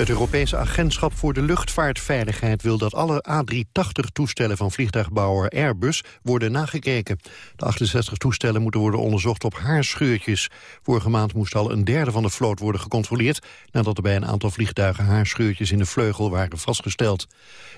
Het Europese Agentschap voor de Luchtvaartveiligheid wil dat alle A380-toestellen van vliegtuigbouwer Airbus worden nagekeken. De 68 toestellen moeten worden onderzocht op haarscheurtjes. Vorige maand moest al een derde van de vloot worden gecontroleerd nadat er bij een aantal vliegtuigen haarscheurtjes in de vleugel waren vastgesteld.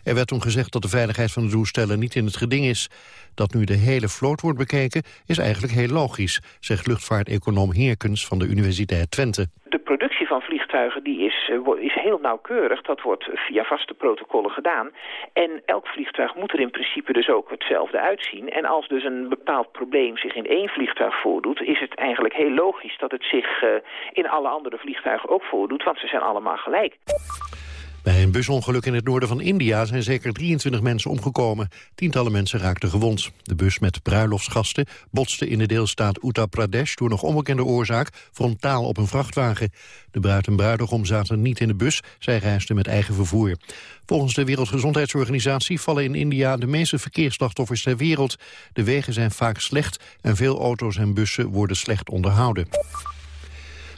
Er werd toen gezegd dat de veiligheid van de toestellen niet in het geding is. Dat nu de hele vloot wordt bekeken is eigenlijk heel logisch, zegt luchtvaarteconoom Heerkens van de Universiteit Twente. Productie van vliegtuigen die is, eh, is heel nauwkeurig. Dat wordt via vaste protocollen gedaan. En elk vliegtuig moet er in principe dus ook hetzelfde uitzien. En als dus een bepaald probleem zich in één vliegtuig voordoet... is het eigenlijk heel logisch dat het zich uh, in alle andere vliegtuigen ook voordoet. Want ze zijn allemaal gelijk. Bij een busongeluk in het noorden van India zijn zeker 23 mensen omgekomen. Tientallen mensen raakten gewond. De bus met bruiloftsgasten botste in de deelstaat Uttar Pradesh... door nog onbekende oorzaak frontaal op een vrachtwagen. De bruid en bruidegom zaten niet in de bus, zij reisden met eigen vervoer. Volgens de Wereldgezondheidsorganisatie vallen in India de meeste verkeersslachtoffers ter wereld. De wegen zijn vaak slecht en veel auto's en bussen worden slecht onderhouden.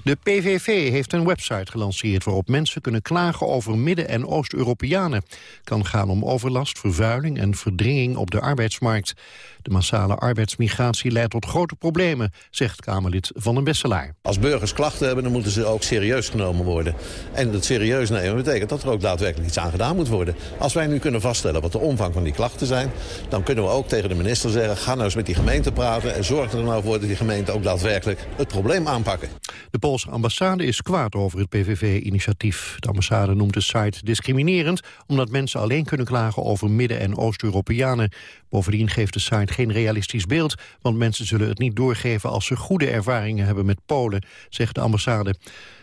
De PVV heeft een website gelanceerd waarop mensen kunnen klagen over Midden- en Oost-Europeanen. Het kan gaan om overlast, vervuiling en verdringing op de arbeidsmarkt. De massale arbeidsmigratie leidt tot grote problemen, zegt Kamerlid Van den Besselaar. Als burgers klachten hebben, dan moeten ze ook serieus genomen worden. En dat serieus nemen betekent dat er ook daadwerkelijk iets aan gedaan moet worden. Als wij nu kunnen vaststellen wat de omvang van die klachten zijn... dan kunnen we ook tegen de minister zeggen... ga nou eens met die gemeente praten en zorg er nou voor dat die gemeente ook daadwerkelijk het probleem aanpakken. De Poolse ambassade is kwaad over het PVV-initiatief. De ambassade noemt de site discriminerend... omdat mensen alleen kunnen klagen over Midden- en Oost-Europeanen. Bovendien geeft de site geen realistisch beeld... want mensen zullen het niet doorgeven als ze goede ervaringen hebben met Polen, zegt de ambassade.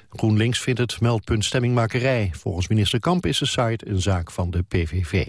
GroenLinks vindt het meldpunt stemmingmakerij. Volgens minister Kamp is de site een zaak van de PVV.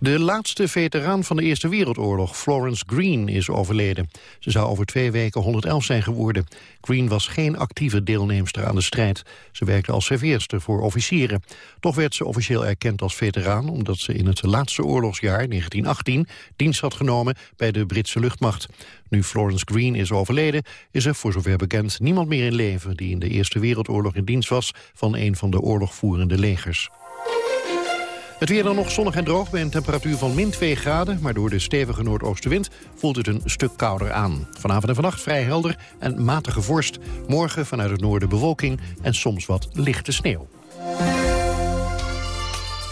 De laatste veteraan van de Eerste Wereldoorlog, Florence Green, is overleden. Ze zou over twee weken 111 zijn geworden. Green was geen actieve deelnemster aan de strijd. Ze werkte als serveerster voor officieren. Toch werd ze officieel erkend als veteraan... omdat ze in het laatste oorlogsjaar, 1918, dienst had genomen bij de Britse luchtmacht. Nu Florence Green is overleden, is er voor zover bekend niemand meer in leven... die in de Eerste Wereldoorlog in dienst was van een van de oorlogvoerende legers. Het weer dan nog zonnig en droog bij een temperatuur van min 2 graden... maar door de stevige noordoostenwind voelt het een stuk kouder aan. Vanavond en vannacht vrij helder en matige vorst. Morgen vanuit het noorden bewolking en soms wat lichte sneeuw.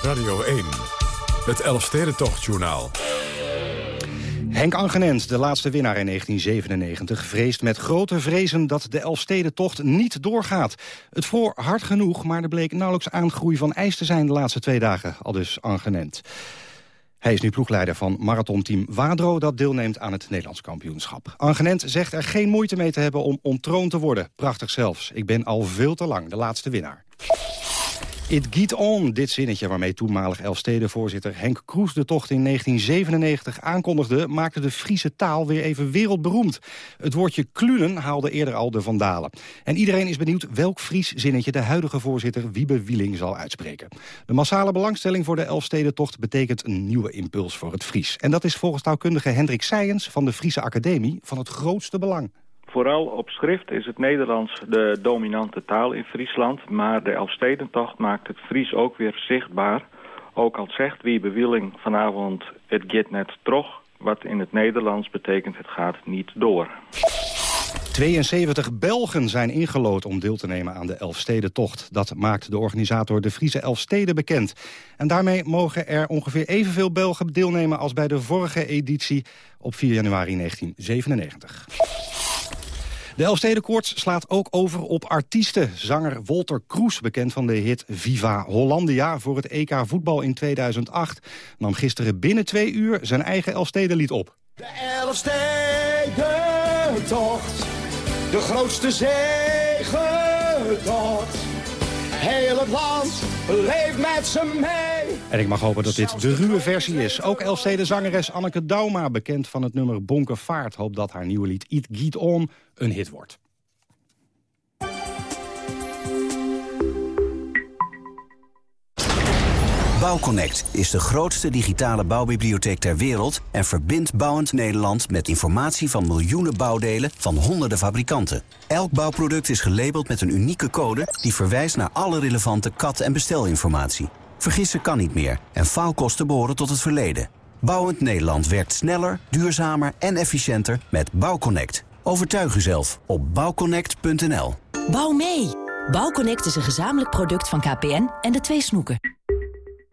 Radio 1, het Elfstedentochtjournaal. Henk Angenent, de laatste winnaar in 1997, vreest met grote vrezen dat de Elfstedentocht niet doorgaat. Het voor hard genoeg, maar er bleek nauwelijks aangroei van ijs te zijn de laatste twee dagen, al dus Angenent. Hij is nu ploegleider van marathonteam Wadro... dat deelneemt aan het Nederlands kampioenschap. Angenent zegt er geen moeite mee te hebben om ontroond te worden. Prachtig zelfs. Ik ben al veel te lang de laatste winnaar. It geht on, dit zinnetje waarmee toenmalig Elfstedenvoorzitter Henk Kroes de tocht in 1997 aankondigde, maakte de Friese taal weer even wereldberoemd. Het woordje klunen haalde eerder al de vandalen. En iedereen is benieuwd welk Fries zinnetje de huidige voorzitter Wiebe Wieling zal uitspreken. De massale belangstelling voor de Elfstedentocht betekent een nieuwe impuls voor het Fries. En dat is volgens taalkundige Hendrik Seijens van de Friese Academie van het grootste belang. Vooral op schrift is het Nederlands de dominante taal in Friesland... maar de Elfstedentocht maakt het Fries ook weer zichtbaar. Ook al zegt wie bewilling vanavond het get net trog... wat in het Nederlands betekent het gaat niet door. 72 Belgen zijn ingelood om deel te nemen aan de Elfstedentocht. Dat maakt de organisator de Friese Elfsteden bekend. En daarmee mogen er ongeveer evenveel Belgen deelnemen... als bij de vorige editie op 4 januari 1997. De Elfstedenkoorts slaat ook over op artiesten. Zanger Walter Kroes, bekend van de hit Viva Hollandia... voor het EK voetbal in 2008... nam gisteren binnen twee uur zijn eigen Elfstedenlied op. De Elfstedentocht, de grootste zegentocht. Heel het land leeft met z'n mee. En ik mag hopen dat dit de ruwe versie is. Ook Elfsteden zangeres Anneke Dauma, bekend van het nummer Bonkenvaart... hoopt dat haar nieuwe lied Eat Giet On een hit wordt. Bouwconnect is de grootste digitale bouwbibliotheek ter wereld... en verbindt bouwend Nederland met informatie van miljoenen bouwdelen van honderden fabrikanten. Elk bouwproduct is gelabeld met een unieke code... die verwijst naar alle relevante kat- en bestelinformatie. Vergissen kan niet meer en faalkosten behoren tot het verleden. Bouwend Nederland werkt sneller, duurzamer en efficiënter met Bouwconnect. Overtuig uzelf op bouwconnect.nl. Bouw mee! Bouwconnect is een gezamenlijk product van KPN en de twee snoeken.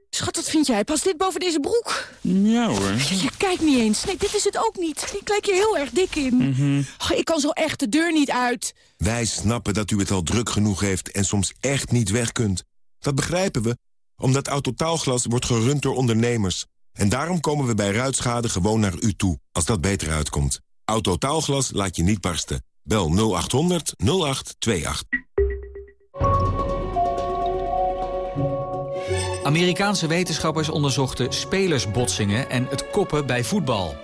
Schat, wat vind jij? Past dit boven deze broek? Ja hoor. Je, je kijkt niet eens. Nee, dit is het ook niet. Ik lijk je heel erg dik in. Mhm. Oh, ik kan zo echt de deur niet uit. Wij snappen dat u het al druk genoeg heeft en soms echt niet weg kunt. Dat begrijpen we, omdat Autotaalglas wordt gerund door ondernemers. En daarom komen we bij ruitschade gewoon naar u toe, als dat beter uitkomt. Autotaalglas laat je niet barsten. Bel 0800 0828. Amerikaanse wetenschappers onderzochten spelersbotsingen en het koppen bij voetbal.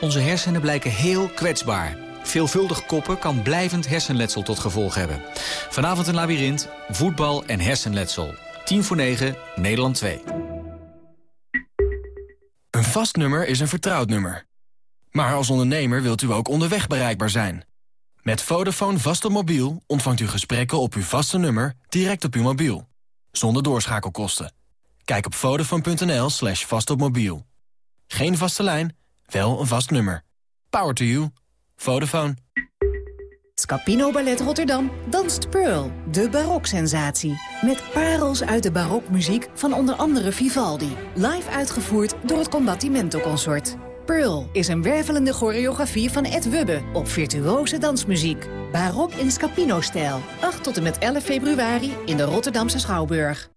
Onze hersenen blijken heel kwetsbaar. Veelvuldig koppen kan blijvend hersenletsel tot gevolg hebben. Vanavond een labyrint, voetbal en hersenletsel. 10 voor 9, Nederland 2. Een vast nummer is een vertrouwd nummer. Maar als ondernemer wilt u ook onderweg bereikbaar zijn. Met Vodafone vast op mobiel ontvangt u gesprekken op uw vaste nummer direct op uw mobiel. Zonder doorschakelkosten. Kijk op vodafone.nl slash vastopmobiel. Geen vaste lijn, wel een vast nummer. Power to you. Vodafone. Scapino Ballet Rotterdam danst Pearl, de baroksensatie. Met parels uit de barokmuziek van onder andere Vivaldi. Live uitgevoerd door het Combattimento Consort. Pearl is een wervelende choreografie van Ed Wubbe op virtuose dansmuziek. Barok in Scapino-stijl. 8 tot en met 11 februari in de Rotterdamse Schouwburg.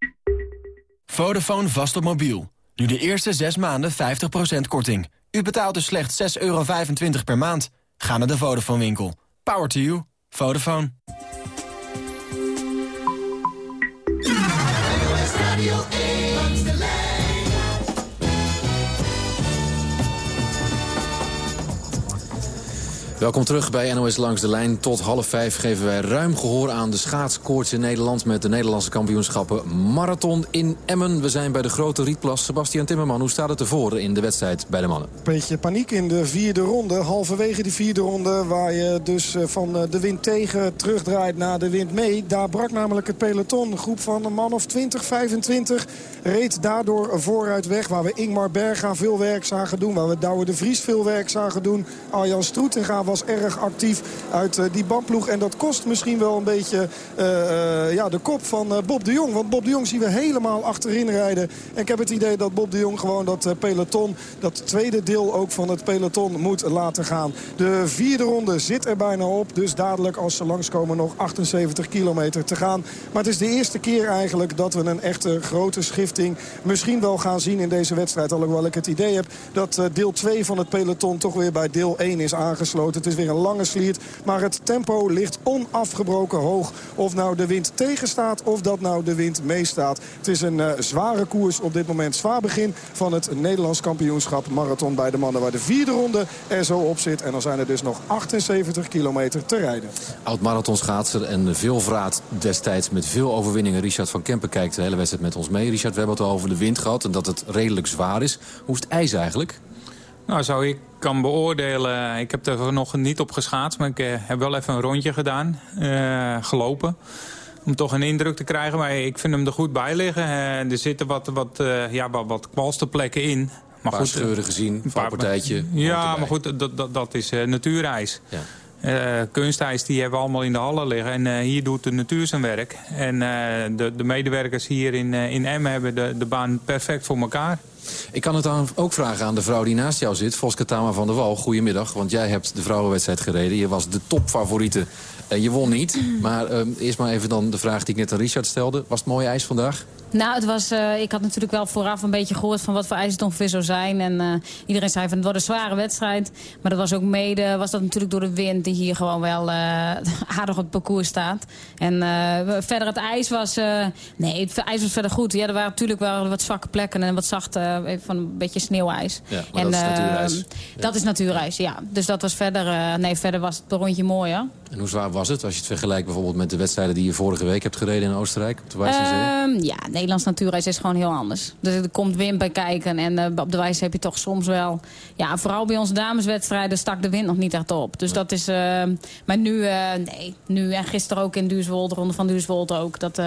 Vodafone vast op mobiel. Nu de eerste 6 maanden 50% korting. U betaalt dus slechts 6,25 euro per maand. Ga naar de Vodafone winkel. Power to you. Vodafone. Welkom terug bij NOS Langs de Lijn. Tot half vijf geven wij ruim gehoor aan de schaatskoorts in Nederland... met de Nederlandse kampioenschappen Marathon in Emmen. We zijn bij de grote Rietplas. Sebastian Timmerman, hoe staat het ervoor in de wedstrijd bij de mannen? Beetje paniek in de vierde ronde. Halverwege die vierde ronde waar je dus eh, van de wind tegen terugdraait naar de wind mee. Daar brak namelijk het peloton. Een groep van een man of 20, 25 reed daardoor vooruit weg. Waar we Ingmar Berga veel werk zagen doen. Waar we Douwe de Vries veel werk zagen doen. Arjan Stroetinga was erg actief uit uh, die bandploeg. En dat kost misschien wel een beetje uh, uh, ja, de kop van Bob de Jong. Want Bob de Jong zien we helemaal achterin rijden. En ik heb het idee dat Bob de Jong gewoon dat peloton... dat tweede deel ook van het peloton moet laten gaan. De vierde ronde zit er bijna op. Dus dadelijk als ze langskomen nog 78 kilometer te gaan. Maar het is de eerste keer eigenlijk dat we een echte grote schifting... misschien wel gaan zien in deze wedstrijd. Alhoewel ik het idee heb dat deel 2 van het peloton... toch weer bij deel 1 is aangesloten. Het is weer een lange sliert. Maar het tempo ligt onafgebroken hoog. Of nou de wind tegenstaat of dat nou de wind meestaat. Het is een uh, zware koers op dit moment. Zwaar begin van het Nederlands kampioenschap marathon bij de mannen. Waar de vierde ronde er zo op zit. En dan zijn er dus nog 78 kilometer te rijden. Oud-marathonschaatser en veel vraat destijds met veel overwinningen. Richard van Kempen kijkt de hele wedstrijd met ons mee. Richard, we hebben het al over de wind gehad en dat het redelijk zwaar is. Hoe is het ijs eigenlijk? Nou, zou ik kan beoordelen... Ik heb er nog niet op geschaatst, maar ik uh, heb wel even een rondje gedaan. Uh, gelopen. Om toch een indruk te krijgen. Maar ik vind hem er goed bij liggen. Uh, er zitten wat, wat, ja, wat, wat kwalsterplekken in. Maar een paar goed, scheuren gezien, een paar partijtje. Ja, maar goed, dat, dat, dat is natuurijs. Ja. Uh, kunstijs die hebben we allemaal in de hallen liggen. En uh, hier doet de natuur zijn werk. En uh, de, de, medewerkers hier in, in Emmen hebben de, de baan perfect voor elkaar. Ik kan het dan ook vragen aan de vrouw die naast jou zit, Voske van der Wal. Goedemiddag, want jij hebt de vrouwenwedstrijd gereden. Je was de topfavoriete. Uh, je won niet, maar uh, eerst maar even dan de vraag die ik net aan Richard stelde. Was het mooi ijs vandaag? Nou, het was, uh, ik had natuurlijk wel vooraf een beetje gehoord van wat voor ijs het ongeveer zou zijn. En uh, iedereen zei van het wordt een zware wedstrijd. Maar dat was ook mede, was dat natuurlijk door de wind die hier gewoon wel uh, aardig op het parcours staat. En verder het ijs was, nee, het ijs was verder goed. Ja, er waren natuurlijk wel wat zwakke plekken en wat zachte, van een beetje sneeuwijs. Ja, maar en, dat is natuurijs. Ja. Dat is natuurijs, ja. Dus dat was verder, nee, verder was het rondje mooi, hè? En hoe zwaar was het als je het vergelijkt bijvoorbeeld met de wedstrijden die je vorige week hebt gereden in Oostenrijk op de? Um, ja, Nederlands natuurreis is gewoon heel anders. Dus er komt wind bij kijken en uh, op de wijze heb je toch soms wel... Ja, vooral bij onze dameswedstrijden stak de wind nog niet echt op. Dus dat is... Uh, maar nu, uh, nee, nu en gisteren ook in Duurswold, de ronde van Duurswold ook. Dat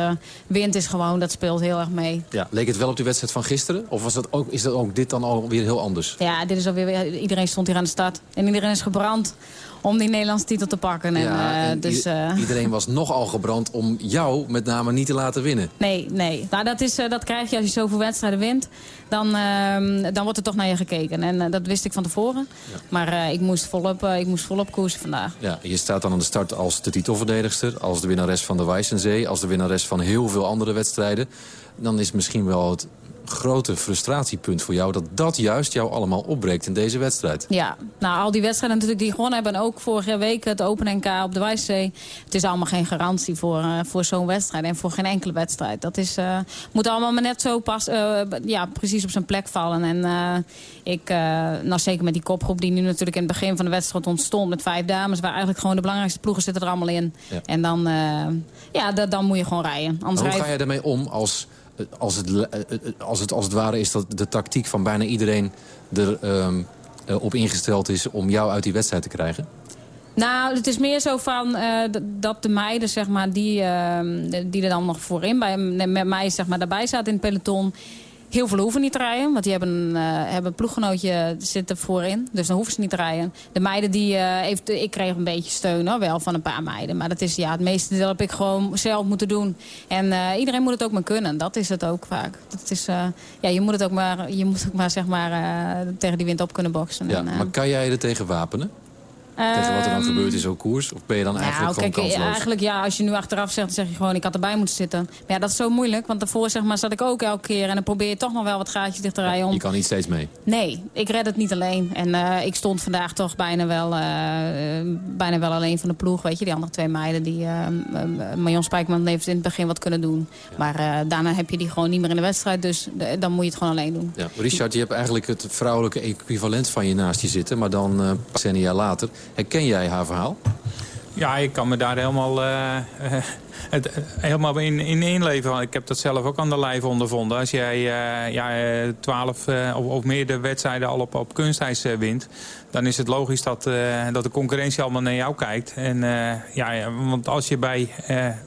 wind is gewoon, dat speelt heel erg mee. Ja, leek het wel op die wedstrijd van gisteren? Of was dat ook, is dat ook dit dan alweer heel anders? Ja, dit is alweer... Iedereen stond hier aan de start. En iedereen is gebrand om die Nederlandse titel te pakken. En, ja, uh, dus, uh... iedereen was nogal gebrand om jou met name niet te laten winnen. Nee, nee. Nou, dat, is, uh, dat krijg je als je zoveel wedstrijden wint. Dan, ehm, dan wordt er toch naar je gekeken. En dat wist ik van tevoren. Ja. Maar ik, moest volop, ik moest volop koersen vandaag. Ja, je staat dan aan de start als de titelverdedigster. Als de winnares van de Weissensee. Als de winnares van heel veel andere wedstrijden. Dan is misschien wel het grote frustratiepunt voor jou... dat dat juist jou allemaal opbreekt in deze wedstrijd. Ja, nou, al die wedstrijden natuurlijk die gewonnen hebben... en ook vorige week het Open NK op de Wijszee... het is allemaal geen garantie voor, uh, voor zo'n wedstrijd... en voor geen enkele wedstrijd. Dat is, uh, moet allemaal maar net zo pas, uh, ja, precies op zijn plek vallen. En ik, nou, zeker met die kopgroep die nu natuurlijk in het begin van de wedstrijd ontstond... met vijf dames, waar eigenlijk gewoon de belangrijkste ploegen zitten er allemaal in. Ja. En dan, ja, dan moet je gewoon rijden. Anders hoe ga je daarmee om als als het, als, het, als het ware is dat de tactiek van bijna iedereen er um, op ingesteld is om jou uit die wedstrijd te krijgen? Nou, het is meer zo van dat de meiden, zeg maar, die, uh, die er dan nog voorin bij, met mij zeg maar, daarbij zaten in het peloton Heel veel hoeven niet te rijden, want die hebben, uh, hebben een ploeggenootje zitten voorin. Dus dan hoeven ze niet te rijden. De meiden, die, uh, heeft, ik kreeg een beetje steun hoor, wel van een paar meiden. Maar dat is, ja, het meeste deel heb ik gewoon zelf moeten doen. En uh, iedereen moet het ook maar kunnen, dat is het ook vaak. Dat is, ja, je moet het ook maar, je moet ook maar, zeg maar tegen die wind op kunnen boksen. Ja, en, maar kan jij er tegen wapenen? Tegen wat er dan gebeurt in zo'n koers? Of ben je dan nou, eigenlijk gewoon kijk? Eigenlijk ja, als je nu achteraf zegt, dan zeg je gewoon ik had erbij moeten zitten. Maar ja, dat is zo moeilijk, want daarvoor zeg maar, zat ik ook elke keer... en dan probeer je toch nog wel wat gaatjes dicht te rijden. Om... Je kan niet steeds mee? Nee, ik red het niet alleen. En uh, ik stond vandaag toch bijna wel, uh, bijna wel alleen van de ploeg. Weet je, die andere twee meiden, die uh, Marion Spijkman heeft in het begin wat kunnen doen. Ja. Maar daarna heb je die gewoon niet meer in de wedstrijd, dus dan moet je het gewoon alleen doen. Ja, Richard, je hebt eigenlijk het vrouwelijke equivalent van je naast je zitten... maar dan uh, decennia later. Herken jij haar verhaal? Ja, ik kan me daar helemaal, uh, het, helemaal in, in inleven. Ik heb dat zelf ook aan de lijf ondervonden. Als jij uh, ja, twaalf uh, of, of meer de wedstrijden al op, op kunstijs wint... dan is het logisch dat, dat de concurrentie allemaal naar jou kijkt. En, ja, want als je bij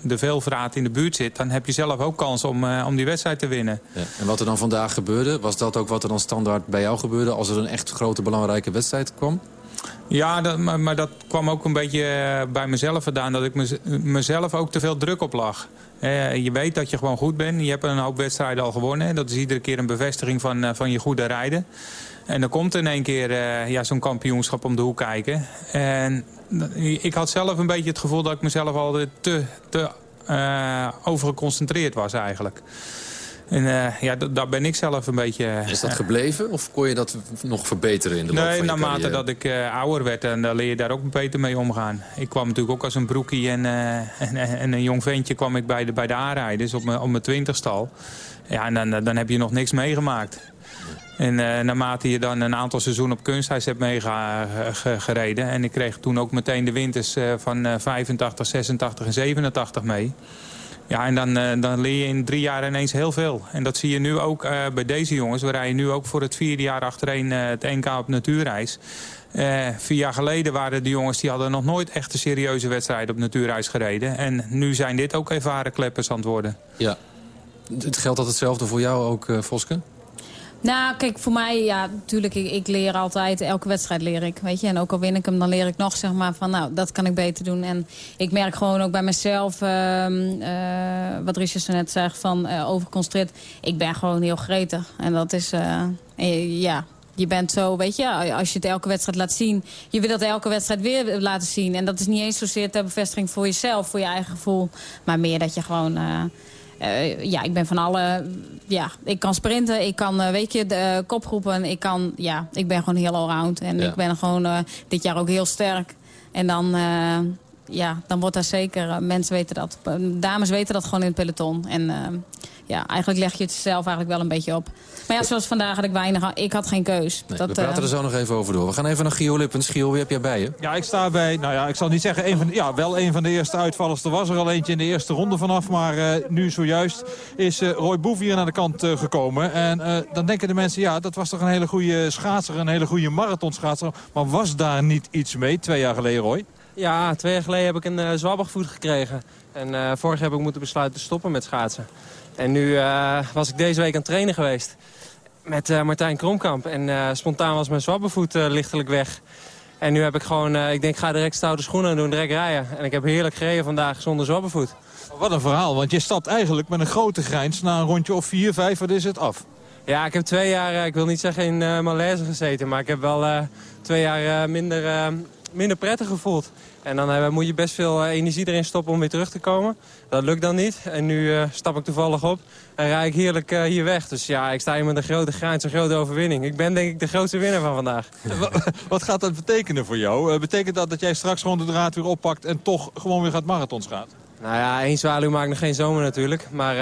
de veelvraat in de buurt zit... dan heb je zelf ook kans om, om die wedstrijd te winnen. Ja. En wat er dan vandaag gebeurde, was dat ook wat er dan standaard bij jou gebeurde... als er een echt grote belangrijke wedstrijd kwam? Ja, maar, maar, dat kwam ook een beetje eh, bij mezelf vandaan. Dat ik mez, mezelf ook te veel druk op lag. Eh, je weet dat je gewoon goed bent. Je hebt een hoop wedstrijden al gewonnen. Dat is iedere keer een bevestiging van, uh, van je goede rijden. En dan komt in één keer uh, ja, zo'n kampioenschap om de hoek kijken. En ik had zelf een beetje het gevoel dat ik mezelf al te, te overgeconcentreerd was eigenlijk. En uh, ja, daar ben ik zelf een beetje... Is dat gebleven of kon je dat nog verbeteren in de loop nee, van je naarmate dat ik uh, ouder werd, en dan leer je daar ook beter mee omgaan. Ik kwam natuurlijk ook als een broekie en, uh, en, en, een jong ventje kwam ik bij de, bij de aanrijders op mijn, op mijn twintigstal. Ja, en dan, dan heb je nog niks meegemaakt. En uh, naarmate je dan een aantal seizoenen op kunsthuis hebt meegereden... en ik kreeg toen ook meteen de winters uh, van uh, 85, 86 en 87 mee... Ja, en dan, uh, dan leer je in drie jaar ineens heel veel. En dat zie je nu ook uh, bij deze jongens. We rijden nu ook voor het vierde jaar achtereen uh, het NK op natuurreis. vier jaar geleden waren de jongens die hadden nog nooit echt een serieuze wedstrijd op natuurreis gereden. En nu zijn dit ook ervaren kleppers aan het worden. Ja. Het geldt dat hetzelfde voor jou ook, Voske? Nou, kijk, voor mij, ja, natuurlijk, ik, ik, leer altijd, elke wedstrijd leer ik, weet je. En ook al win ik hem, dan leer ik nog, zeg maar, van, nou, dat kan ik beter doen. En ik merk gewoon ook bij mezelf, uh, uh, wat Richard net zegt, van uh, overconcentreerd. Ik ben gewoon heel gretig. En dat is, eh, ja, je bent zo, weet je, als je het elke wedstrijd laat zien... je wil dat elke wedstrijd weer laten zien. En dat is niet eens zozeer ter bevestiging voor jezelf, voor je eigen gevoel. Maar meer dat je gewoon uh, ja, ik ben van alle... Ja, ik kan sprinten, ik kan, uh, weet je, de kopgroepen. Ik kan, ja, ik ben gewoon heel allround. En ja. ik ben gewoon dit jaar ook heel sterk. En dan ja, dan wordt daar zeker... mensen weten dat. dames weten dat gewoon in het peloton. En ja, eigenlijk leg je het zelf eigenlijk wel een beetje op. Maar ja, zoals vandaag had ik weinig... Ik had geen keus. dat, we praten er zo nog even over door. We gaan even naar Gio Lippens. Gio, wie heb jij bij je? Ja, ik sta bij... Nou ja, ik zal niet zeggen... Een van, ja, wel een van de eerste uitvallers. Er was er al eentje in de eerste ronde vanaf. Maar nu zojuist is Roy Boef hier naar de kant gekomen. En dan denken de mensen... Ja, dat was toch een hele goede schaatser. Een hele goede marathonschaatser. Maar was daar niet iets mee twee jaar geleden, Roy? Ja, twee jaar geleden heb ik een uh, zwabbervoet gekregen. En uh, vorig jaar heb ik moeten besluiten te stoppen met schaatsen. En nu uh, was ik deze week aan het trainen geweest met Martijn Kromkamp. En spontaan was mijn zwabbervoet lichtelijk weg. En nu heb ik gewoon, ik denk ga direct stoute schoenen doen, direct rijden. En ik heb heerlijk gereden vandaag zonder zwabbervoet. Wat een verhaal, want je stapt eigenlijk met een grote grijns na een rondje of vier, vijf, wat is het, af? Ja, ik heb twee jaar, ik wil niet zeggen in malaise gezeten, maar ik heb wel twee jaar minder minder prettig gevoeld. En dan uh, moet je best veel uh, energie erin stoppen om weer terug te komen. Dat lukt dan niet. En nu uh, stap ik toevallig op en rijd ik heerlijk hier weg. Dus ja, ik sta hier met een grote grijns, een grote overwinning. Ik ben denk ik de grootste winnaar van vandaag. Wat gaat dat betekenen voor jou? betekent dat dat jij straks gewoon de draad weer oppakt en toch gewoon weer gaat marathons gaat? Nou ja, één zwaluw maakt nog geen zomer natuurlijk. Maar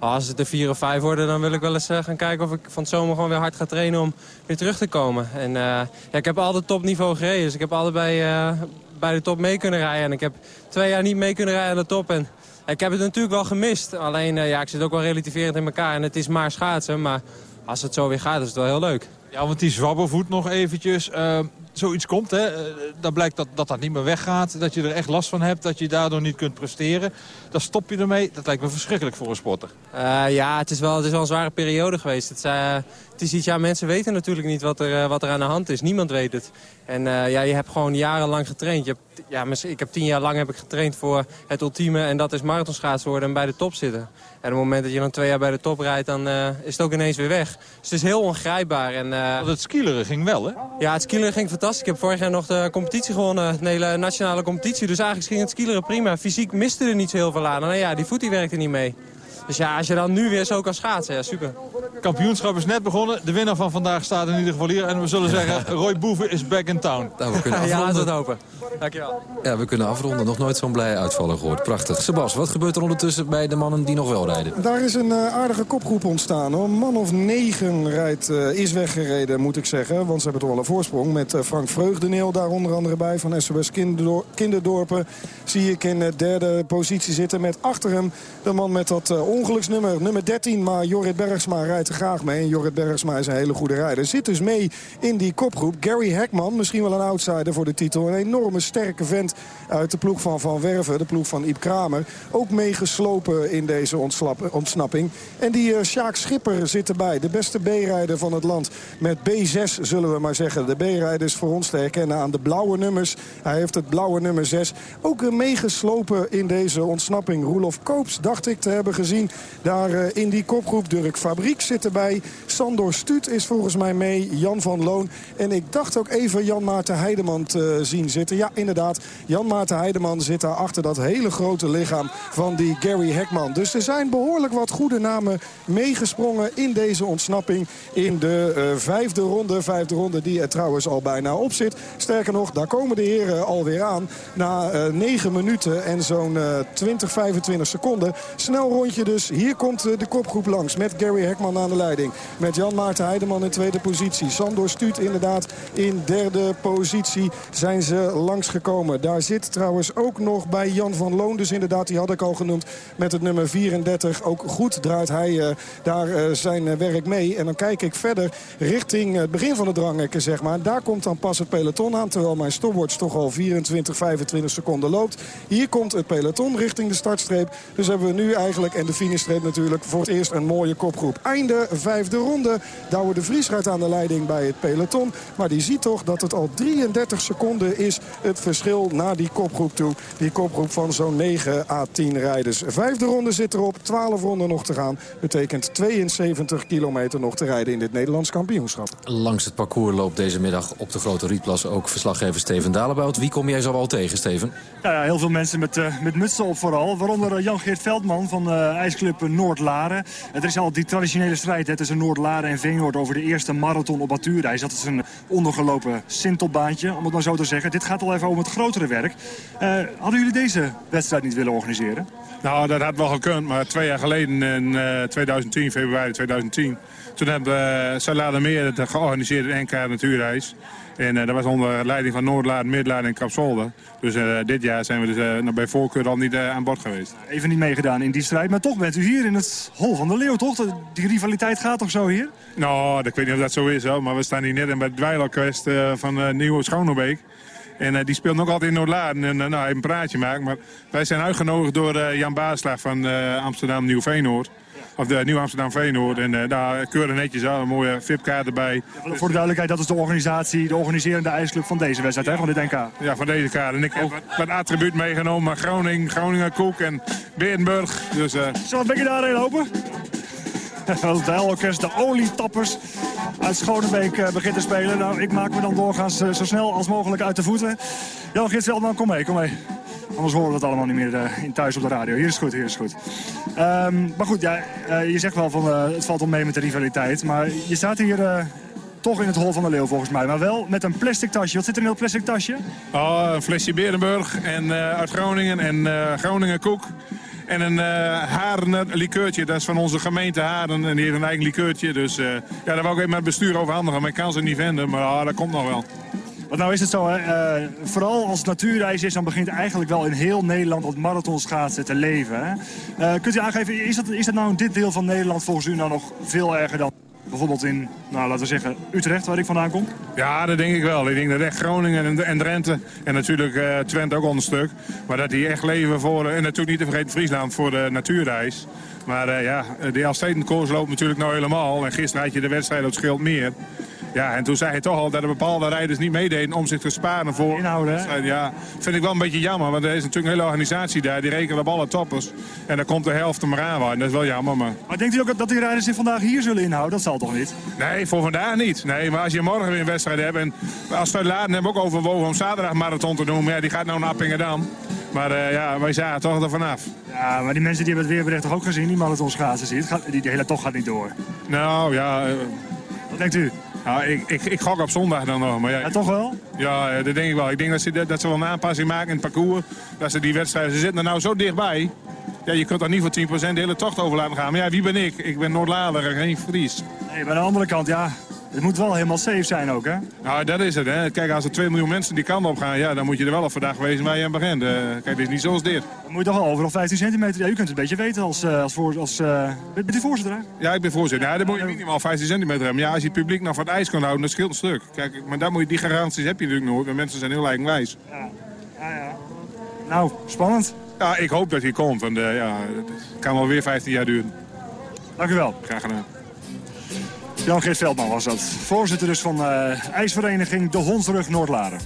als het er vier of vijf worden, dan wil ik wel eens eh, gaan kijken of ik van het zomer gewoon weer hard ga trainen om weer terug te komen. En uh, ja, ik heb altijd topniveau gereden, dus ik heb altijd bij, uh, bij de top mee kunnen rijden. En ik heb twee jaar niet mee kunnen rijden aan de top. En ik heb het natuurlijk wel gemist. Alleen, ja, ik zit ook wel relativerend in elkaar en het is maar schaatsen. Maar als het zo weer gaat, is het wel heel leuk. Ja, want die zwabbervoet nog eventjes zoiets komt, hè, eh, dan blijkt dat, dat dat niet meer weggaat. Dat je er echt last van hebt, dat je daardoor niet kunt presteren. Dan stop je ermee. Dat lijkt me verschrikkelijk voor een sporter. Uh, ja, het is, wel, het is wel een zware periode geweest. Het, uh, het is iets, ja, mensen weten natuurlijk niet wat er, wat er aan de hand is. Niemand weet het. En ja, je hebt gewoon jarenlang getraind. Je hebt, ja, ik heb tien jaar lang heb ik getraind voor het ultieme. En dat is marathonschaatsen worden en bij de top zitten. En op het moment dat je dan twee jaar bij de top rijdt, dan is het ook ineens weer weg. Dus het is heel ongrijpbaar. En, uh, het skileren ging wel, hè? Ja, het skileren ging fantastisch. Ik heb vorig jaar nog de competitie gewonnen, de hele nationale competitie. Dus eigenlijk ging het skileren prima. Fysiek miste er niet zo heel veel aan. Nou ja, die voet die werkte niet mee. Dus ja, als je dan nu weer zo kan schaatsen, ja, super. Kampioenschap is net begonnen. De winnaar van vandaag staat in ieder geval hier. En we zullen zeggen, Roy Boeven is back in town. Nou, we kunnen afronden. ja, laten we het hopen. Dankjewel. Ja, we kunnen afronden. Nog nooit zo'n blij uitvallen gehoord. Prachtig. Sebas, wat gebeurt er ondertussen bij de mannen die nog wel rijden? Daar is een uh, aardige kopgroep ontstaan. Hoor. Een man of negen rijdt, uh, is weggereden, moet ik zeggen. Want ze hebben toch wel een voorsprong. Met uh, Frank Vreugdeneel daar onder andere bij. Van SOS Kinderdor Kinderdorpen zie ik in derde positie zitten. Met achter hem de man met dat ongeluksnummer, nummer 13. Maar Jorrit Bergsma rijdt er graag mee. En Jorrit Bergsma is een hele goede rijder. Zit dus mee in die kopgroep. Gary Heckman, misschien wel een outsider voor de titel. Een enorme sterke vent uit de ploeg van Van Werven. De ploeg van Iep Kramer. Ook meegeslopen in deze ontsnapping. En die uh, Sjaak Schipper zit erbij. De beste B-rijder van het land. Met B6 zullen we maar zeggen. De B-rijders voor ons te herkennen aan de blauwe nummers. Hij heeft het blauwe nummer 6. Ook uh, meegeslopen in deze ontsnapping. Roelof Koops dacht ik te hebben gezien. Daar uh, in die kopgroep Dirk Fabriek zit erbij. Sandor Stuut is volgens mij mee. Jan van Loon. En ik dacht ook even Jan Maarten Heideman te zien zitten. Ja, inderdaad. Jan Maarten Heideman zit daar achter dat hele grote lichaam van die Gary Hekman. Dus er zijn behoorlijk wat goede namen meegesprongen in deze ontsnapping. In de uh, vijfde ronde. Vijfde ronde die er trouwens al bijna op zit. Sterker nog, daar komen de heren alweer aan. Na uh, 9 minuten en zo'n uh, 20, 25 seconden. Snel rondje dus. Hier komt de kopgroep langs met Gary Hekman aan de leiding. Met Jan Maarten Heideman in tweede positie. Sandor Stuut inderdaad in derde positie zijn ze langsgekomen. Daar zit trouwens ook nog bij Jan van Loon. Dus inderdaad, die had ik al genoemd met het nummer 34. Ook goed draait hij uh, daar zijn werk mee. En dan kijk ik verder richting het begin van de dranghekken, zeg maar. Daar komt dan pas het peloton aan. Terwijl mijn stopwatch toch al 24, 25 seconden loopt. Hier komt het peloton richting de startstreep. Dus hebben we nu eigenlijk, en de finishstreep natuurlijk, voor het eerst een mooie kopgroep. Einde vijfde ronde. Douwe de Vries rijdt aan de leiding bij het peloton. Maar die ziet toch dat het al 33 seconden is het verschil naar die kopgroep toe. Die kopgroep van zo'n 9 à 10 rijders. Vijfde ronde zit erop, 12 ronden nog te gaan. Betekent 72 kilometer nog te rijden in dit Nederlands kampioenschap. Langs het parcours loopt deze middag op de Grote Rietplas ook verslaggever Steven Dalebout. Wie kom jij zo al tegen, Steven? Ja, heel veel mensen met, uh, met mutsen op vooral. Waaronder uh, Jan-Geert Veldman van uh, ijsclub Noord-Laren. Er is al die traditionele strijd hè, tussen Noord-Laren en Veenoord... over de eerste marathon op Batuurreis. Dat is een ondergelopen sintelbaantje, om het maar zo te zeggen. Dit gaat al even om het grotere werk. Hadden jullie deze wedstrijd niet willen organiseren? Nou, dat had wel gekund, maar twee jaar geleden in uh, 2010, februari 2010... toen hebben uh, Salade het georganiseerde NK Natuurreis... En uh, dat was onder leiding van Noordlaar, Midlaar en Kapsolder. Dus uh, dit jaar zijn we dus uh, bij voorkeur al niet aan bod geweest. Even niet meegedaan in die strijd, maar toch bent u hier in het Hol van de Leeuw, toch? Die rivaliteit gaat toch zo hier? Nou, ik weet niet of dat zo is, hoor. maar we staan hier net in bij het dweilorkest van Nieuwe Schonebeek. En die speelt nog altijd in Noordladen en nou, even een praatje maken. Maar wij zijn uitgenodigd door Jan Baaslag van Amsterdam Nieuw-Veenoord. Of de Nieuw Amsterdam Veenoord. En uh, daar keuren netjes aan, een mooie VIP-kaart erbij. voor de duidelijkheid, dat is de organisatie, de organiserende ijsclub van deze wedstrijd, hè, van dit NK. Ja, van deze kaart. En ik heb wat, wat attribuut meegenomen. Groningen, Groningen, Koek en Berenburg. Dus, uh... Zal ik je daarheen lopen? het orkest, de olietappers uit Schonebeek uh, begint te spelen. Nou, ik maak me dan doorgaans zo snel als mogelijk uit de voeten. Jan Veldman, kom mee, kom mee. Anders horen we het allemaal niet meer uh, in thuis op de radio. Hier is goed, hier is goed. Um, maar goed, ja, uh, je zegt wel van uh, het valt om mee met de rivaliteit. Maar je staat hier toch in het hol van de leeuw volgens mij. Maar wel met een plastic tasje. Wat zit er in dat plastic tasje? Oh, een flesje Berenburg en, uit Groningen en Groningen koek. En een uh, Harener likeurtje. Dat is van onze gemeente Haren. En die heeft een eigen likeurtje. Dus ja, daar wou ik even met het bestuur overhandigen. Maar ik kan ze niet vinden. Maar ah, dat komt nog wel. Want nou is het zo, uh, vooral als het natuurreis is... dan begint eigenlijk wel in heel Nederland het marathonschaatsen te leven. Hè? Uh, kunt u aangeven, is dat, is dat nou in dit deel van Nederland volgens u nou nog veel erger dan... Bijvoorbeeld in, nou, laten we zeggen, Utrecht, waar ik vandaan kom? Ja, dat denk ik wel. Ik denk dat echt Groningen en, en Drenthe en natuurlijk uh, Twente ook onder stuk. Maar dat die echt leven voor, en natuurlijk niet te vergeten Friesland, voor de natuurreis. Maar ja, de Elfstedenkoers loopt natuurlijk nou helemaal. En gisteren had je de wedstrijd op Schild meer. Ja, en toen zei hij toch al dat er bepaalde rijders niet meededen om zich te sparen voor... Inhouden, Ja, vind ik wel een beetje jammer, want er is natuurlijk een hele organisatie daar. Die rekenen op alle toppers. En dan komt de helft er maar aan. En dat is wel jammer, maar... Maar denkt u ook dat die rijders zich vandaag hier zullen inhouden? Dat zal toch niet? Nee, voor vandaag niet. Nee, maar als je morgen weer een wedstrijd hebt... en als later hebben we ook overwogen om zaterdag marathon te doen... maar ja, die gaat nou naar Appingedam. Maar uh, ja, wij zagen toch er vanaf. Ja, maar die mensen die hebben het weerbericht toch ook gezien, die marathonschaatsen zien. Die, die hele tocht gaat niet door. Nou, ja... Uh... Wat denkt u? Nou, ik, ik, ik gok op zondag dan nog. Maar ja, ja, toch wel? Ja, dat denk ik wel. Ik denk dat ze, dat ze wel een aanpassing maken in het parcours. Dat ze die wedstrijden, ze zitten er nou zo dichtbij. Ja, je kunt er niet voor 10% de hele tocht over laten gaan. Maar ja, wie ben ik? Ik ben Noordlader en geen Fries. Nee, maar aan de andere kant, ja, het moet wel helemaal safe zijn ook, hè? Nou, dat is het, hè. Kijk, als er 2 miljoen mensen die kant op gaan... Ja, dan moet je er wel op vandaag wezen waar je aan begint. Uh, kijk, dit is niet zoals dit. Dan moet je toch wel overal 15 centimeter... Ja, u kunt het een beetje weten als... Uh, als, voor, als uh... Bent u voorzitter, hè? Ja, ik ben voorzitter. Ja, dan moet je minimaal 15 centimeter hebben. Ja, als je het publiek nog van het ijs kan houden, dat scheelt een stuk. Kijk, maar daar moet je, die garanties heb je natuurlijk nooit. Want mensen zijn heel eigenwijs. Ja, ja, ja. Nou, spannend. Ja, ik hoop dat hij komt. Want ja, het kan wel weer 15 jaar duren. Dank u wel. Graag gedaan. Jan Geert Veldman was dat. Voorzitter dus van uh, ijsvereniging De Hondsrug Noordlaren.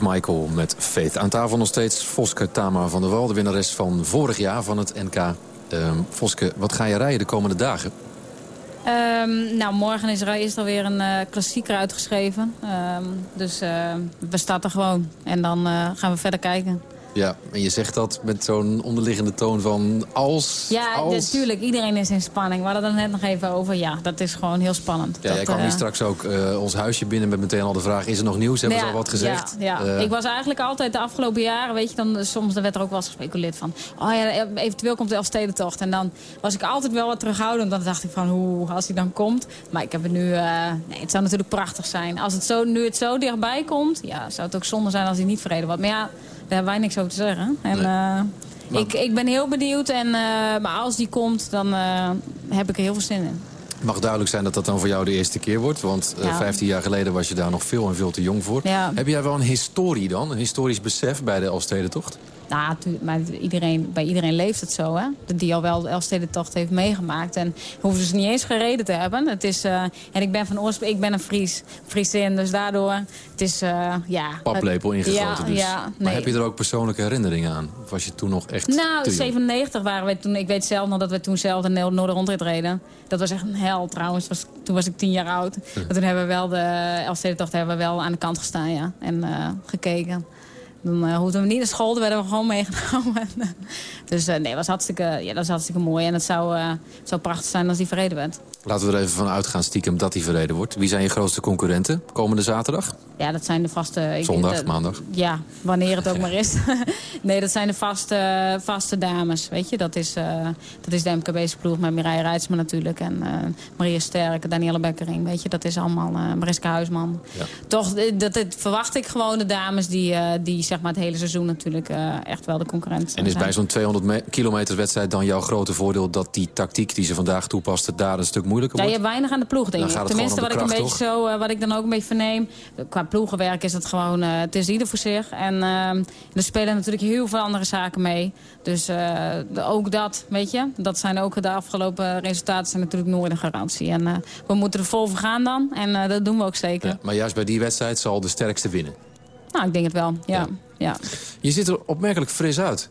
Michael met Faith. Aan tafel nog steeds Voske Tama van der Wal, de winnares van vorig jaar van het NK. Ehm Voske, wat ga je rijden de komende dagen? Ehm, nou, morgen is er eerst alweer een eh, klassieker uitgeschreven. Ehm, dus eh, we starten gewoon. En dan eh, gaan we verder kijken. Ja, en je zegt dat met zo'n onderliggende toon van als... Ja, als... natuurlijk. Iedereen is in spanning. We hadden het net nog even over. Ja, dat is gewoon heel spannend. Ja, dat, jij kwam hier eh, straks ook eh, ons huisje binnen met meteen al de vraag... is er nog nieuws? Hebben ze Ja, al wat gezegd? Ja, ja. Eh, ik was eigenlijk altijd de afgelopen jaren, weet je, dan soms dan werd er ook wel eens gespeculeerd van, oh ja, eventueel komt de Elfstedentocht. En dan was ik altijd wel wat terughoudend. Dan dacht ik van, hoe, als hij dan komt. Maar ik heb het nu, nee, het zou natuurlijk prachtig zijn. Als het zo, nu het zo dichtbij komt, ja, zou het ook zonde zijn als hij niet verreden wordt. Maar ja, daar hebben wij niks over te zeggen. En eh, ik, ik ben heel benieuwd. En, eh, maar als die komt, dan eh, heb ik er heel veel zin in. Het mag duidelijk zijn dat dat dan voor jou de eerste keer wordt. Want eh, Ja. 15 jaar geleden was je daar nog veel en veel te jong voor. Ja. Heb jij wel een historie dan? Een historisch besef bij de Elfstedentocht? Nou, maar iedereen, bij iedereen leeft het zo, hè? Die al wel de Elfstedentocht heeft meegemaakt. En hoeven ze niet eens gereden te hebben. Het is, eh, en ik ben van oorsprong, ik ben een Fries, Friesin, dus daardoor, het is, eh, ja... Paplepel ingegoten ja, dus. Ja, Maar heb je er ook persoonlijke herinneringen aan? Of was je toen nog echt Nou, te jong? 97 waren we toen. Ik weet zelf nog dat we toen zelf de Noord- Noorderrondrit reden. Dat was echt een hel trouwens. Was, toen was ik tien jaar oud. Maar toen hebben we wel de Elfstedentocht hebben we wel aan de kant gestaan, ja. En eh, gekeken. Dan hoefden we niet naar school, dan werden we gewoon meegenomen. dus eh, nee, was, hartstikke, ja, dat was hartstikke mooi. En het zou, eh, zou prachtig zijn als die verreden werd. Laten we er even van uitgaan stiekem dat die verreden wordt. Wie zijn je grootste concurrenten komende zaterdag? Ja, dat zijn de vaste... ik- Zondag, dat- maandag? Ja, wanneer het ook maar is. nee, dat zijn de vaste, vaste dames, weet je. Dat is, eh, dat is de MKB's ploeg met Mireille Rijtsma natuurlijk. En eh Maria Sterk, Danielle Bekkering, weet je. Dat is allemaal eh Mariska Huisman. Ja. Toch, dat, dat verwacht ik gewoon de dames die, die zeg maar het hele seizoen natuurlijk echt wel de concurrent En is zijn. bij zo'n 200 me- kilometer wedstrijd dan jouw grote voordeel... dat die tactiek die ze vandaag toepaste daar een stuk moeilijker Ja, je hebt weinig aan de ploeg, denk ik. Tenminste, wat ik een beetje zo, eh, wat ik dan ook een beetje verneem. Qua ploegenwerk is het gewoon, eh, het is ieder voor zich. En eh, er spelen natuurlijk heel veel andere zaken mee. Dus eh, de- ook dat, weet je. Dat zijn ook de afgelopen resultaten zijn natuurlijk nooit een garantie. En we moeten er vol voor gaan dan. En dat doen we ook zeker. Ja, maar juist bij die wedstrijd zal de sterkste winnen. Nou, ik denk het wel, ja. ja. Je ziet er opmerkelijk fris uit.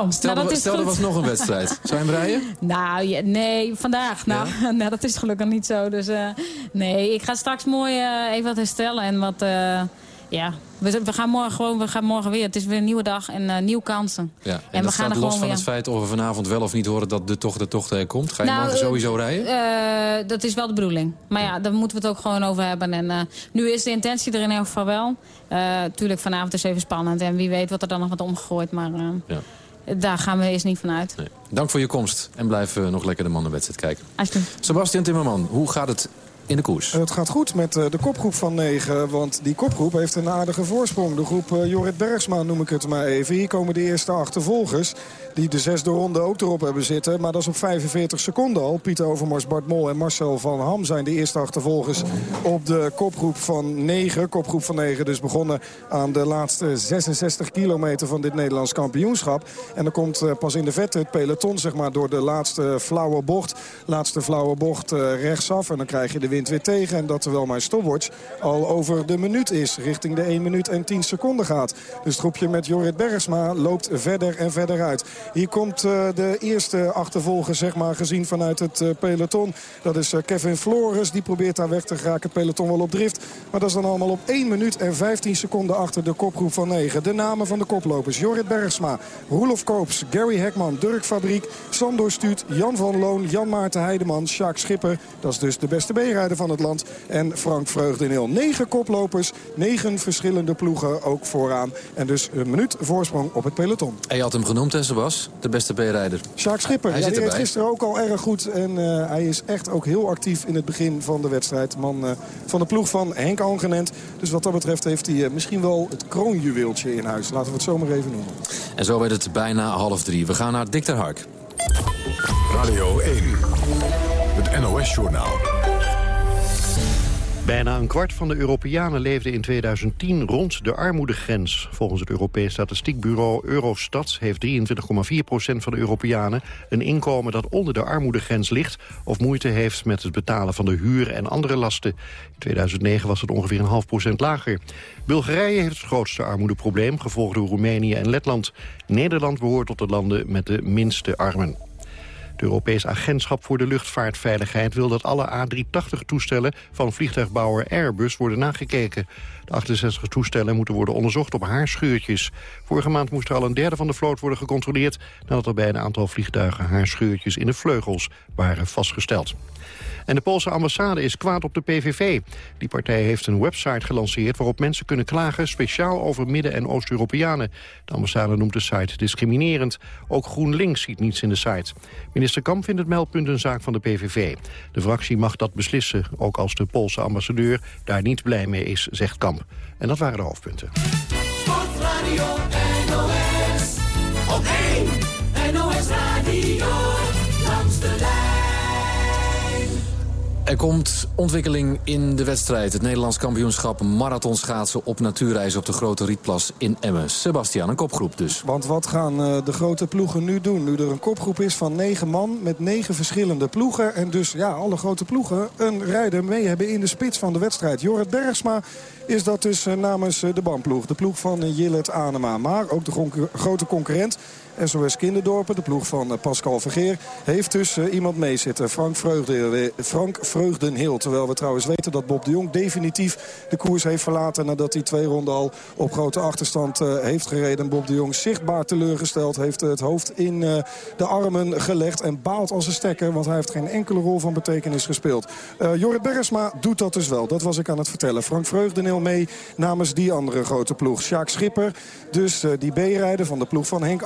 Oh, Stel, nou, dat er, stel er was nog een wedstrijd. Zou je hem rijden? Nou, ja, nee, vandaag. Nou, nou, dat is gelukkig niet zo. Dus eh, nee, ik ga straks mooi eh, even wat herstellen. En wat, eh, ja, we, we gaan morgen gewoon, we gaan morgen weer. Het is weer een nieuwe dag en nieuwe kansen. Ja. En, En we gaan staat los van weer. het feit of we vanavond wel of niet horen dat de tocht de tocht komt. Ga je Nou, morgen sowieso rijden? dat is wel de bedoeling. Maar ja, daar moeten we het ook gewoon over hebben. En nu is de intentie er in elk geval wel. Tuurlijk, vanavond is even spannend. En wie weet wat er dan nog wat omgegooid. Maar Ja. Daar gaan we eerst niet van uit. Nee. Dank voor je komst en blijf eh, nog lekker de mannenwedstrijd kijken. Alsjeblieft. Sebastian Timmerman, hoe gaat het in de koers? Het gaat goed met eh, de kopgroep van 9, want die kopgroep heeft een aardige voorsprong. De groep eh, Jorrit Bergsma noem ik het maar even. Hier komen de eerste achtervolgers die de zesde ronde ook erop hebben zitten. Maar dat is op 45 seconden al. Pieter Overmars, Bart Mol en Marcel van Ham zijn de eerste achtervolgers op de kopgroep van 9. Kopgroep van 9 dus begonnen aan de laatste 66 kilometer van dit Nederlands kampioenschap. En dan komt eh, pas in de vette het peloton zeg maar, door de laatste flauwe bocht. Laatste flauwe bocht rechtsaf en dan krijg je de wind weer tegen. En dat terwijl mijn stopwatch al over de minuut is. Richting de 1 minuut en 10 seconden gaat. Dus het groepje met Jorrit Bergsma loopt verder en verder uit. Hier komt eh, de eerste achtervolger zeg maar, gezien vanuit het eh, peloton. Dat is eh, Kevin Flores. Die probeert daar weg te geraken. Het peloton wel op drift. Maar dat is dan allemaal op 1 minuut en 15 seconden achter de kopgroep van 9. De namen van de koplopers. Jorrit Bergsma, Roelof Koops, Gary Hekman, Dirk Fabriek, Sandor Stuut, Jan van Loon, Jan Maarten Heideman, Sjaak Schipper. Dat is dus de beste Van het land. En Frank Vreugdeneel. Negen koplopers, negen verschillende ploegen ook vooraan. En dus een minuut voorsprong op het peloton. En je had hem genoemd, hè, Sebas? De beste B-rijder. Sjaak Schipper, Hij ja, zit die erbij. gisteren ook al erg goed. En eh, hij is echt ook heel actief in het begin van de wedstrijd. Man eh, van de ploeg van Henk Angenent. Dus wat dat betreft heeft hij eh, misschien wel het kroonjuweeltje in huis. Laten we het zo maar even noemen. En zo werd het bijna half drie. We gaan naar Dick ter Hark. Radio 1. Het NOS-journaal. Bijna een kwart van de Europeanen leefde in 2010 rond de armoedegrens. Volgens het Europees Statistiekbureau Eurostat heeft 23,4% van de Europeanen een inkomen dat onder de armoedegrens ligt of moeite heeft met het betalen van de huur en andere lasten. In 2009 was het ongeveer een half procent lager. Bulgarije heeft het grootste armoedeprobleem, gevolgd door Roemenië en Letland. Nederland behoort tot de landen met de minste armen. Het Europees Agentschap voor de Luchtvaartveiligheid wil dat alle A380-toestellen van vliegtuigbouwer Airbus worden nagekeken. De 68 toestellen moeten worden onderzocht op haarscheurtjes. Vorige maand moest er al een derde van de vloot worden gecontroleerd... nadat er bij een aantal vliegtuigen haarscheurtjes in de vleugels waren vastgesteld. En de Poolse ambassade is kwaad op de PVV. Die partij heeft een website gelanceerd waarop mensen kunnen klagen... speciaal over Midden- en Oost-Europeanen. De ambassade noemt de site discriminerend. Ook GroenLinks ziet niets in de site. Minister Kamp vindt het meldpunt een zaak van de PVV. De fractie mag dat beslissen, ook als de Poolse ambassadeur daar niet blij mee is, zegt Kamp. En dat waren de hoofdpunten. Sportradio NOS. Op 1 NOS Radio. Er komt ontwikkeling in de wedstrijd. Het Nederlands kampioenschap marathonschaatsen op natuurreis op de Grote Rietplas in Emmen. Sebastian, een kopgroep dus. Want wat gaan eh, de grote ploegen nu doen? Nu er een kopgroep is van negen man met negen verschillende ploegen. En dus ja, alle grote ploegen een rijder mee hebben in de spits van de wedstrijd. Jorrit Bergsma is dat dus eh, namens eh, de bandploeg. De ploeg van Jillet Anema. Maar ook de grote concurrent SOS Kinderdorpen, de ploeg van Pascal Vergeer, heeft dus iemand mee zitten. Frank, Vreugde, Frank Vreugdenheel. Terwijl we trouwens weten dat Bob de Jong definitief de koers heeft verlaten... nadat hij twee ronden al op grote achterstand heeft gereden. Bob de Jong zichtbaar teleurgesteld, heeft het hoofd in de armen gelegd... en baalt als een stekker, want hij heeft geen enkele rol van betekenis gespeeld. Jorrit Bergsma doet dat dus wel, dat was ik aan het vertellen. Frank Vreugdenheel mee namens die andere grote ploeg. Sjaak Schipper, dus die B-rijder van de ploeg van Henk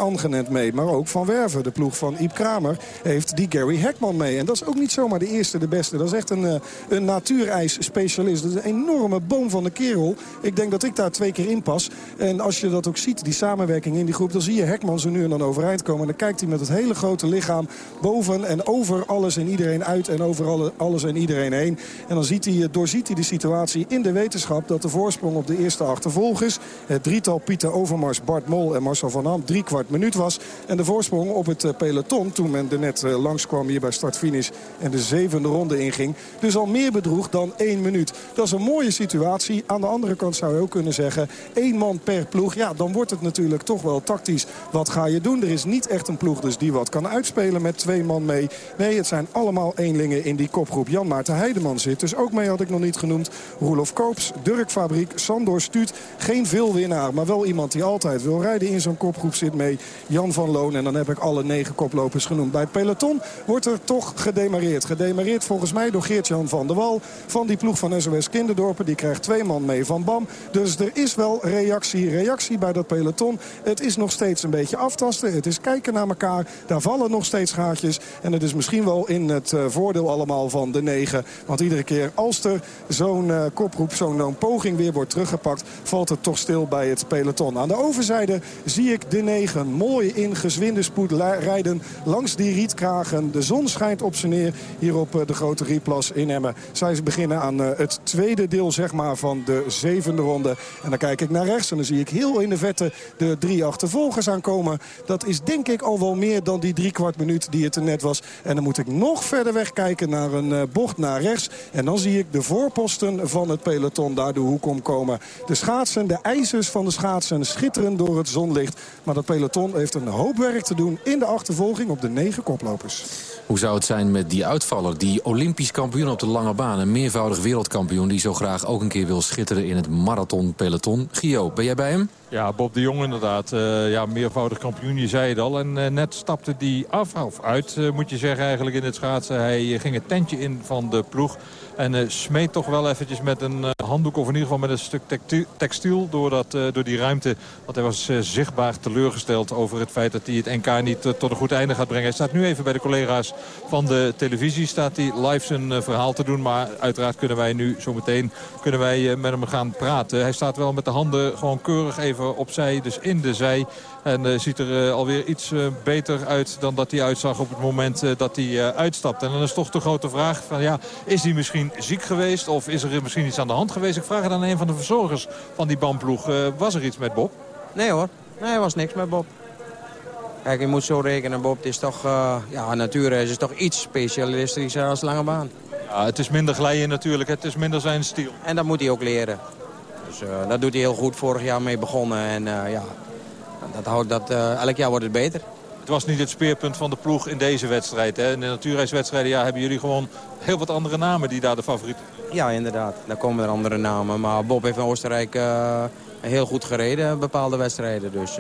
Mee. Maar ook Van Werven, de ploeg van Iep Kramer, heeft die Gary Hekman mee. En dat is ook niet zomaar de eerste, de beste. Dat is echt een, een natuurijs-specialist. Dat is een enorme boom van de kerel. Ik denk dat ik daar twee keer in pas. En als je dat ook ziet, die samenwerking in die groep... dan zie je Hekman zo nu en dan overeind komen. En dan kijkt hij met het hele grote lichaam boven en over alles en iedereen uit... en over alles en iedereen heen. En dan ziet hij, doorziet hij de situatie in de wetenschap... dat de voorsprong op de eerste achtervolgers... het drietal Pieter Overmars, Bart Mol en Marcel van Ham... drie kwart minuut was. En de voorsprong op het peloton, toen men er net langskwam hier bij start-finish... en de zevende ronde inging, dus al meer bedroeg dan één minuut. Dat is een mooie situatie. Aan de andere kant zou je ook kunnen zeggen... één man per ploeg, ja, dan wordt het natuurlijk toch wel tactisch. Wat ga je doen? Er is niet echt een ploeg dus die wat kan uitspelen met twee man mee. Nee, het zijn allemaal eenlingen in die kopgroep. Jan Maarten Heideman zit dus ook mee, had ik nog niet genoemd. Roelof Koops, Dirk Fabriek, Sandor Stuut. Geen veelwinnaar, maar wel iemand die altijd wil rijden in zo'n kopgroep zit mee. Jan van Loon en dan heb ik alle negen koplopers genoemd. Bij peloton wordt er toch gedemareerd. Gedemareerd volgens mij door Geert-Jan van der Wal van die ploeg van SOS Kinderdorpen. Die krijgt twee man mee van BAM. Dus er is wel reactie, reactie bij dat peloton. Het is nog steeds een beetje aftasten. Het is kijken naar elkaar. Daar vallen nog steeds gaatjes. En het is misschien wel in het uh, voordeel allemaal van de negen. Want iedere keer als er zo'n uh, koproep, zo'n poging weer wordt teruggepakt... valt het toch stil bij het peloton. Aan de overzijde zie ik de negen mooi in gezwinde spoed rijden langs die rietkragen. De zon schijnt op ze neer hier op uh, de grote rietplas in Emmen. Zij beginnen aan het tweede deel zeg maar, van de zevende ronde. En dan kijk ik naar rechts en dan zie ik heel in de vette de drie achtervolgers aankomen. Dat is denk ik al wel meer dan die drie kwart minuut die het er net was. En dan moet ik nog verder weg kijken naar een uh, bocht naar rechts. En dan zie ik de voorposten van het peloton daar de hoek omkomen. De schaatsen, de ijzers van de schaatsen schitteren door het zonlicht. Maar dat peloton heeft een hoop werk te doen in de achtervolging op de negen koplopers. Hoe zou het zijn met die uitvaller, die olympisch kampioen op de lange baan... een meervoudig wereldkampioen die zo graag ook een keer wil schitteren in het marathon-peloton? Gio, ben jij bij hem? Ja, Bob de Jong inderdaad. Uh, ja, meervoudig kampioen, je zei het al. En uh, net stapte die af, of uit uh, moet je zeggen eigenlijk in het schaatsen. Hij ging het tentje in van de ploeg. En smeet toch wel eventjes met een handdoek of in ieder geval met een stuk textiel door, dat, door die ruimte. Want hij was zichtbaar teleurgesteld over het feit dat hij het NK niet tot een goed einde gaat brengen. Hij staat nu even bij de collega's van de televisie. Staat hij live zijn verhaal te doen. Maar uiteraard kunnen wij nu zo meteen kunnen wij, met hem gaan praten. Hij staat wel met de handen gewoon keurig even opzij, dus in de zij. En uh, ziet er uh, alweer iets uh, beter uit dan dat hij uitzag op het moment dat hij uitstapt. En dan is toch de grote vraag van ja, is hij misschien ziek geweest of is er misschien iets aan de hand geweest? Ik vraag het aan een van de verzorgers van die bandploeg. Eh, was er iets met Bob? Nee hoor, nee, er was niks met Bob. Kijk, je moet zo rekenen, Bob. Het is toch, uh, ja, natuurreis is toch iets specialistischer als lange baan. Ja, het is minder glijden natuurlijk, het is minder zijn stijl. En dat moet hij ook leren. Dus uh, dat doet hij heel goed, vorig jaar mee begonnen. En uh, ja, dat houdt, dat, elk jaar wordt het beter. Het was niet het speerpunt van de ploeg in deze wedstrijd. Hè? In de natuurreiswedstrijden ja, hebben jullie gewoon heel wat andere namen die daar de favorieten Ja, inderdaad. Daar komen er andere namen. Maar Bob heeft in Oostenrijk heel goed gereden, bepaalde wedstrijden. Dus,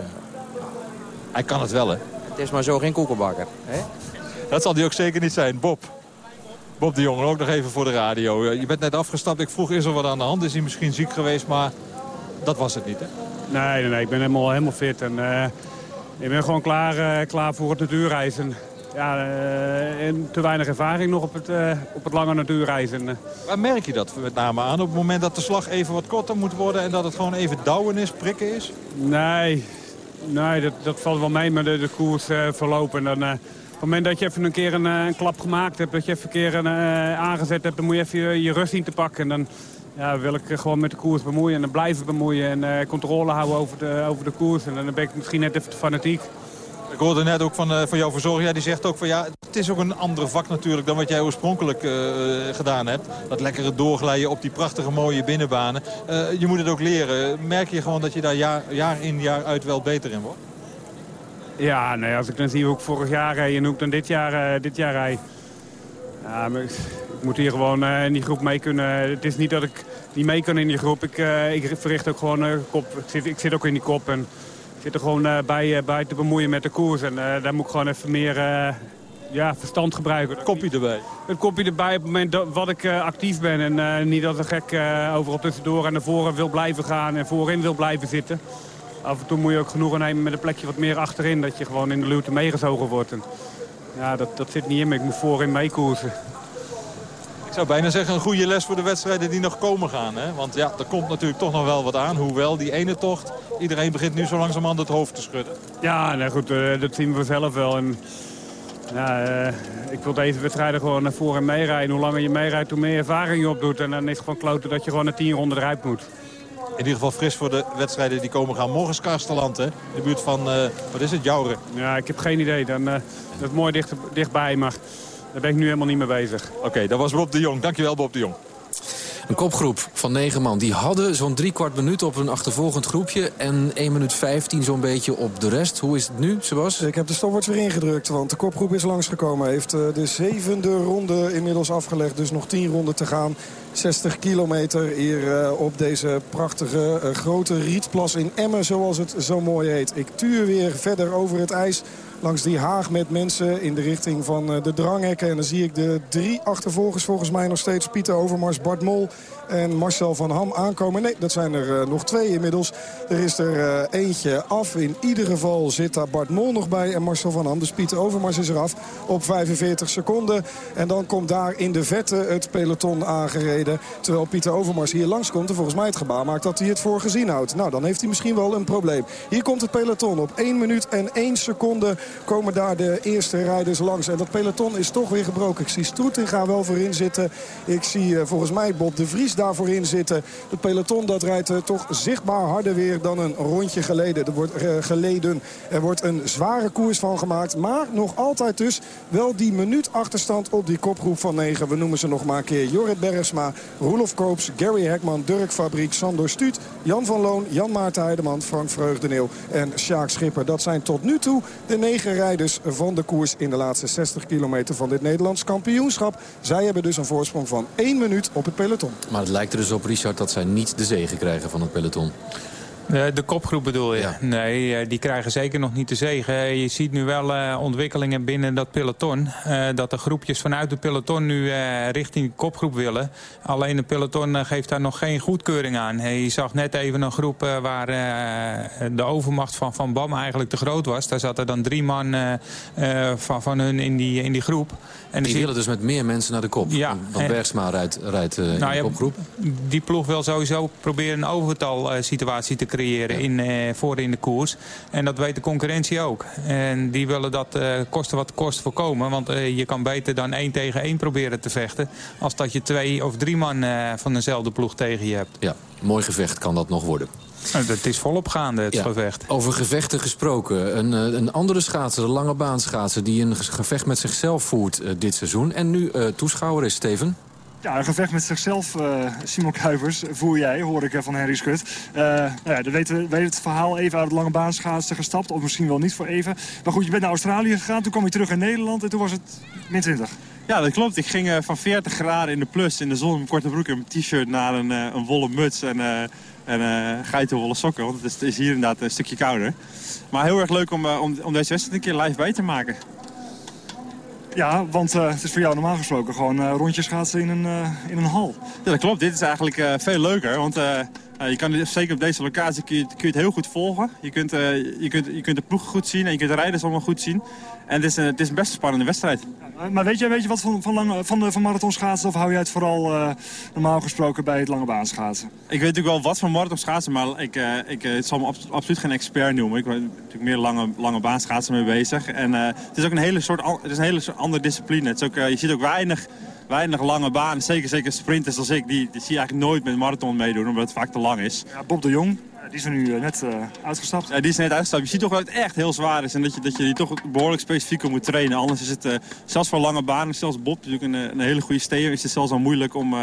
Hij kan het wel, hè? Het is maar zo geen koekenbakker. Hè? Dat zal hij ook zeker niet zijn. Bob. Bob de Jongen, ook nog even voor de radio. Je bent net afgestapt. Ik vroeg, is er wat aan de hand? Is hij misschien ziek geweest? Maar dat was het niet, hè? Nee, nee, nee. ik ben helemaal, helemaal fit. En, uh, ik ben gewoon klaar, uh, klaar voor het natuurreizen. Ja, uh, en te weinig ervaring nog op het, op het lange natuurreizen. Waar merk je dat met name aan? Op het moment dat de slag even wat korter moet worden... en dat het gewoon even douwen is, prikken is? Nee, nee dat, dat valt wel mee met de, de koers verlopen. Dan, op het moment dat je even een keer een, een, klap gemaakt hebt, dat je even een keer een, uh, aangezet hebt, dan moet je even je, je rust zien te pakken. En dan ja, wil ik gewoon met de koers bemoeien en dan blijven bemoeien en uh, controle houden over de, over de koers. En dan ben ik misschien net even te fanatiek. Ik hoorde net ook van, uh, van jouw verzorger, die zegt ook van ja, het is ook een ander vak natuurlijk dan wat jij oorspronkelijk uh, gedaan hebt. Dat lekkere doorglijden op die prachtige mooie binnenbanen. je moet het ook leren. Merk je gewoon dat je daar jaar, jaar in jaar uit wel beter in wordt? Ja, nee, als ik dan zie hoe ik vorig jaar rijd en hoe ik dan dit jaar, uh, dit jaar rijd. Ja, maar moet hier gewoon uh, in die groep mee kunnen. Het is niet dat ik niet mee kan in die groep. Ik, uh, ik verricht ook gewoon kop. Ik zit, ik zit ook in die kop en ik zit er gewoon bij, bij te bemoeien met de koers. En daar moet ik gewoon even meer ja, verstand gebruiken. Het kopje erbij. Het kopje erbij op het moment dat wat ik actief ben. En niet dat een gek overal tussendoor en naar voren wil blijven gaan en voorin wil blijven zitten af en toe moet je ook genoegen nemen met een plekje wat meer achterin. Dat je gewoon in de luwte meegezogen wordt. En ja, dat, dat zit niet in me. Ik moet voorin meekoersen. Ik zou bijna zeggen een goede les voor de wedstrijden die nog komen gaan. Hè? Want ja, er komt natuurlijk toch nog wel wat aan. Hoewel, die ene tocht, iedereen begint nu zo langzamerhand het hoofd te schudden. Ja, nou goed, uh, dat zien we zelf wel. En, uh, ik wil deze wedstrijden gewoon naar voren meerijden. Hoe langer je meerijdt, hoe meer ervaring je opdoet. En dan is het gewoon kloten dat je gewoon naar tien ronden eruit moet in ieder geval fris voor de wedstrijden die komen gaan. Morgen is Karsteland, hè? In de buurt van, uh, wat is het, Jouren? Ja, ik heb geen idee. Dan, dat is mooi dicht, dichtbij, maar daar ben ik nu helemaal niet mee bezig. Oké, okay, dat was Bob de Jong. Dankjewel, Bob de Jong. Een kopgroep van negen man. Die hadden zo'n drie kwart minuut op een achtervolgend groepje. En 1 minuut 15 zo'n beetje op de rest. Hoe is het nu, Sebas? Ik heb de stopwatch weer ingedrukt. Want de kopgroep is langsgekomen. Heeft de zevende ronde inmiddels afgelegd. Dus nog 10 ronden te gaan. 60 kilometer hier uh, op deze prachtige uh, grote rietplas in Emmen, zoals het zo mooi heet. Ik tuur weer verder over het ijs langs die haag met mensen in de richting van uh, de dranghekken. En dan zie ik de drie achtervolgers volgens mij nog steeds. Pieter Overmars, Bart Mol en Marcel van Ham aankomen. Nee, dat zijn er uh, nog twee inmiddels. Er is er uh, eentje af. In ieder geval zit daar Bart Mol nog bij en Marcel van Ham. Dus Pieter Overmars is eraf op 45 seconden. En dan komt daar in de vette het peloton aangereden. Terwijl Pieter Overmars hier langskomt en volgens mij het gebaar maakt dat hij het voor gezien houdt. Nou, dan heeft hij misschien wel een probleem. Hier komt het peloton. Op 1 minuut en 1 seconde komen daar de eerste rijders langs. En dat peloton is toch weer gebroken. Ik zie Stroetinga wel voorin zitten. Ik zie uh, volgens mij Bob de Vries daarvoor in zitten. Het peloton dat rijdt uh, toch zichtbaar harder weer dan een rondje geleden. Er wordt, uh, geleden. Er wordt een zware koers van gemaakt. Maar nog altijd dus wel die minuut achterstand op die kopgroep van 9. We noemen ze nog maar een keer Jorrit Bergsma, Roelof Koops, Gary Hekman, Dirk Fabriek, Sandor Stuut, Jan van Loon, Jan Maarten Heideman, Frank Vreugdeneel en Sjaak Schipper. Dat zijn tot nu toe de negen rijders van de koers in de laatste 60 kilometer van dit Nederlands kampioenschap. Zij hebben dus een voorsprong van 1 minuut op het peloton. Maar het lijkt er dus op, Richard, dat zij niet de zegen krijgen van het peloton. De kopgroep bedoel je? Ja. Nee, die krijgen zeker nog niet de zegen. Je ziet nu wel ontwikkelingen binnen dat peloton. Dat de groepjes vanuit het peloton nu richting de kopgroep willen. Alleen het peloton geeft daar nog geen goedkeuring aan. Je zag net even een groep waar de overmacht van Van Bam eigenlijk te groot was. Daar zaten dan drie man van, van hun in die, in die groep. En die willen dus met meer mensen naar de kop. Ja, Want Bergsma rijdt, rijdt in nou, de kopgroep. Die ploeg wil sowieso proberen een overtal situatie te krijgen creëren in, eh, voor in de koers. En dat weet de concurrentie ook. En die willen dat eh, kosten wat kost voorkomen. Want eh, je kan beter dan één tegen één proberen te vechten... als dat je twee of drie man eh, van dezelfde ploeg tegen je hebt. Ja, mooi gevecht kan dat nog worden. Het is volop gaande, het Ja, gevecht. Over gevechten gesproken. Een, een andere schaatser, de lange baanschaatser... die een gevecht met zichzelf voert dit seizoen. En nu toeschouwer is, Steven. Ja, een gevecht met zichzelf, eh, Simon Kuipers, voer jij, hoor ik eh, van Henry Skut. Eh nou ja, weet het verhaal even uit het lange baanschaatsen gestapt. Of misschien wel niet voor even. Maar goed, je bent naar Australië gegaan, toen kwam je terug in Nederland en toen was het min 20. Ja, dat klopt. Ik ging van 40 graden in de plus in de zon... mijn korte broek en mijn t-shirt naar een, een wollen muts en, en eh geitenwolle sokken. Want het is, is hier inderdaad een stukje kouder. Maar heel erg leuk om, om, om deze wedstrijd een keer live bij te maken. Ja, want eh, het is voor jou normaal gesproken gewoon eh, rondjes schaatsen in een, eh, in een hal. Ja, dat klopt. Dit is eigenlijk veel leuker. Want eh, eh, je kan, zeker op deze locatie kun je, kun je het heel goed volgen. Je kunt, eh, je, kunt, je kunt de ploeg goed zien en je kunt de rijders allemaal goed zien. En het is, een- het is een best spannende wedstrijd. Eh, maar weet je, weet je wat van, van, van, de, van marathon schaatsen of hou jij het vooral eh, normaal gesproken bij het lange baan schaatsen? Ik weet natuurlijk wel wat van marathon schaatsen, maar ik, eh, ik eh, het zal me abs- absoluut geen expert noemen. Ik ben natuurlijk meer lange, lange baan schaatsen mee bezig. En eh, het is ook een hele soort, het is een hele soort andere discipline. Het is ook, eh, je ziet ook weinig, weinig lange baan. Zeker, zeker sprinters als ik, die, die zie je eigenlijk nooit met marathon meedoen, omdat het vaak te lang is. Ja, Bob de Jong, eh, die is er nu eh, net eh, uitgestapt. Ja, die is net uitgestapt. Je ziet toch dat het echt heel zwaar is en dat je, dat je die toch behoorlijk specifiek moet trainen. Anders is het, zelfs voor lange banen, zelfs Bob, natuurlijk een, een hele goede steer, is het zelfs al moeilijk om,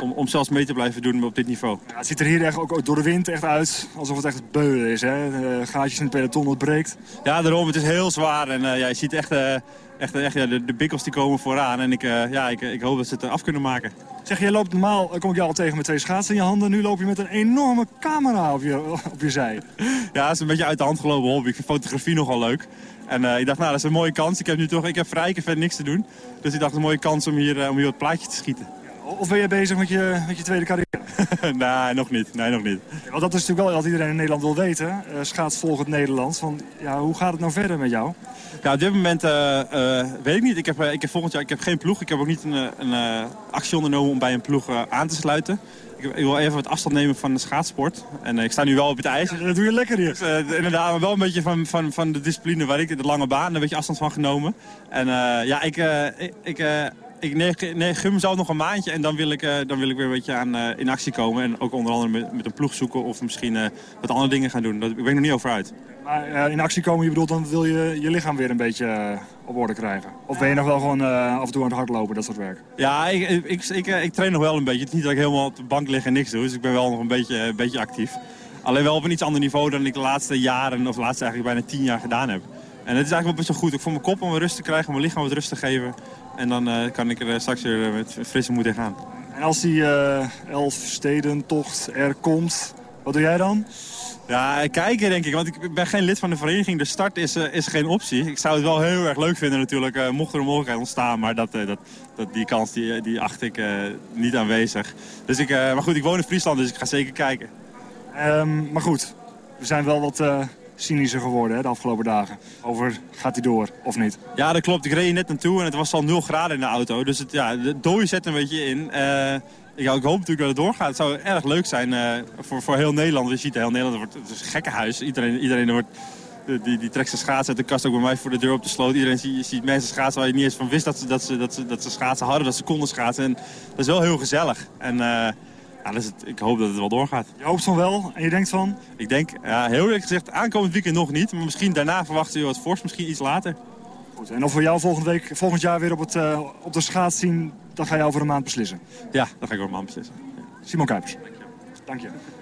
om, om zelfs mee te blijven doen op dit niveau. Ja, het ziet er hier echt ook, door de wind echt uit alsof het echt beulen is. Hè? Eh, gaatjes in het peloton, het breekt. Ja, daarom. Het is heel zwaar. En eh, ja, je ziet echt, eh, echt, echt ja, de, de bikkels die komen vooraan. En ik, ja, ik, ik hoop dat ze het af kunnen maken. Zeg, jij loopt normaal, kom ik jou al tegen met twee schaatsen in je handen. Nu loop je met een enorme camera op je, op je zij. Ja, het is een beetje uit de hand gelopen hobby. Ik vind fotografie nogal leuk. En ik dacht, nou, dat is een mooie kans. Ik heb nu toch, ik heb vrij, ik heb verder niks te doen. Dus ik dacht, een mooie kans om hier, eh, om hier wat plaatjes te schieten. Of ben je bezig met je, met je tweede carrière? nee, nog niet. Nee, nog niet. Want dat is natuurlijk wel wat iedereen in Nederland wil weten. Uh, schaats volgend Nederland. Van, ja, hoe gaat het nou verder met jou? Ja, op dit moment eh, eh, weet ik niet. Ik heb, eh, ik heb volgend jaar ik heb geen ploeg. Ik heb ook niet een, eh, een eh, actie ondernomen om bij een ploeg eh, aan te sluiten. Ik, ik wil even wat afstand nemen van de schaatsport. En eh, ik sta nu wel op het ijs. dat doe je lekker hier. Dus, eh, inderdaad, maar wel een beetje van, van, van de discipline waar ik, de lange baan, een beetje afstand van genomen. En eh, ja, ik, eh, ik, ik, neig, neig mezelf nog een maandje en dan wil ik, eh, dan wil ik weer een beetje aan, eh, in actie komen. En ook onder andere met, met een ploeg zoeken of misschien eh, wat andere dingen gaan doen. Dat, ik ben er nog niet over uit. Maar in actie komen, je bedoelt, dan wil je je lichaam weer een beetje op orde krijgen? Of ben je nog wel gewoon af en toe aan het hardlopen, dat soort werk? Ja, ik, ik, ik, train nog wel een beetje. Het is niet dat ik helemaal op de bank lig en niks doe. Dus ik ben wel nog een beetje, een beetje actief. Alleen wel op een iets ander niveau dan ik de laatste jaren, of de laatste eigenlijk bijna tien jaar gedaan heb. En het is eigenlijk wel best wel goed. Ik voor mijn kop om rust te krijgen, om mijn lichaam wat rust te geven. En dan uh, kan ik er straks weer met frisse moed in gaan. En als die elf stedentocht er komt, wat doe jij dan? Ja, kijken denk ik. Want ik ben geen lid van de vereniging. De start is, uh, is geen optie. Ik zou het wel heel erg leuk vinden natuurlijk. Uh, mocht er een mogelijkheid ontstaan. Maar dat, uh, dat, dat, die kans die, die acht ik niet aanwezig. Dus ik, maar goed, ik woon in Friesland. Dus ik ga zeker kijken. Um, maar goed, we zijn wel wat cynischer geworden hè, de afgelopen dagen. Over gaat hij door of niet? Ja, dat klopt. Ik reed net naartoe en het was al 0 graden in de auto. Dus het, ja, de dooi zet een beetje in. Ja, ik hoop natuurlijk dat het doorgaat. Het zou erg leuk zijn uh, voor, voor heel Nederland. Je ziet heel Nederland, wordt, het is een gekkenhuis. Iedereen, iedereen wordt, die, die trekt zijn schaatsen uit de kast ook bij mij voor de deur op de sloot. Iedereen ziet, ziet mensen schaatsen waar je niet eens van wist dat ze, dat ze, dat ze, dat ze schaatsen hadden. Dat ze konden schaatsen. En dat is wel heel gezellig. En, uh, ja, dus het, ik hoop dat het wel doorgaat. Je hoopt van wel en je denkt van? Ik denk, ja, heel eerlijk gezegd, aankomend weekend nog niet. Maar misschien daarna verwachten we wat fors, misschien iets later. Goed, en of we jou volgende week, volgend jaar weer op, het, uh, op de schaats zien, dat ga je over een maand beslissen? Ja, dat ga ik over een maand beslissen. Ja. Simon Kuipers. Dank je. Head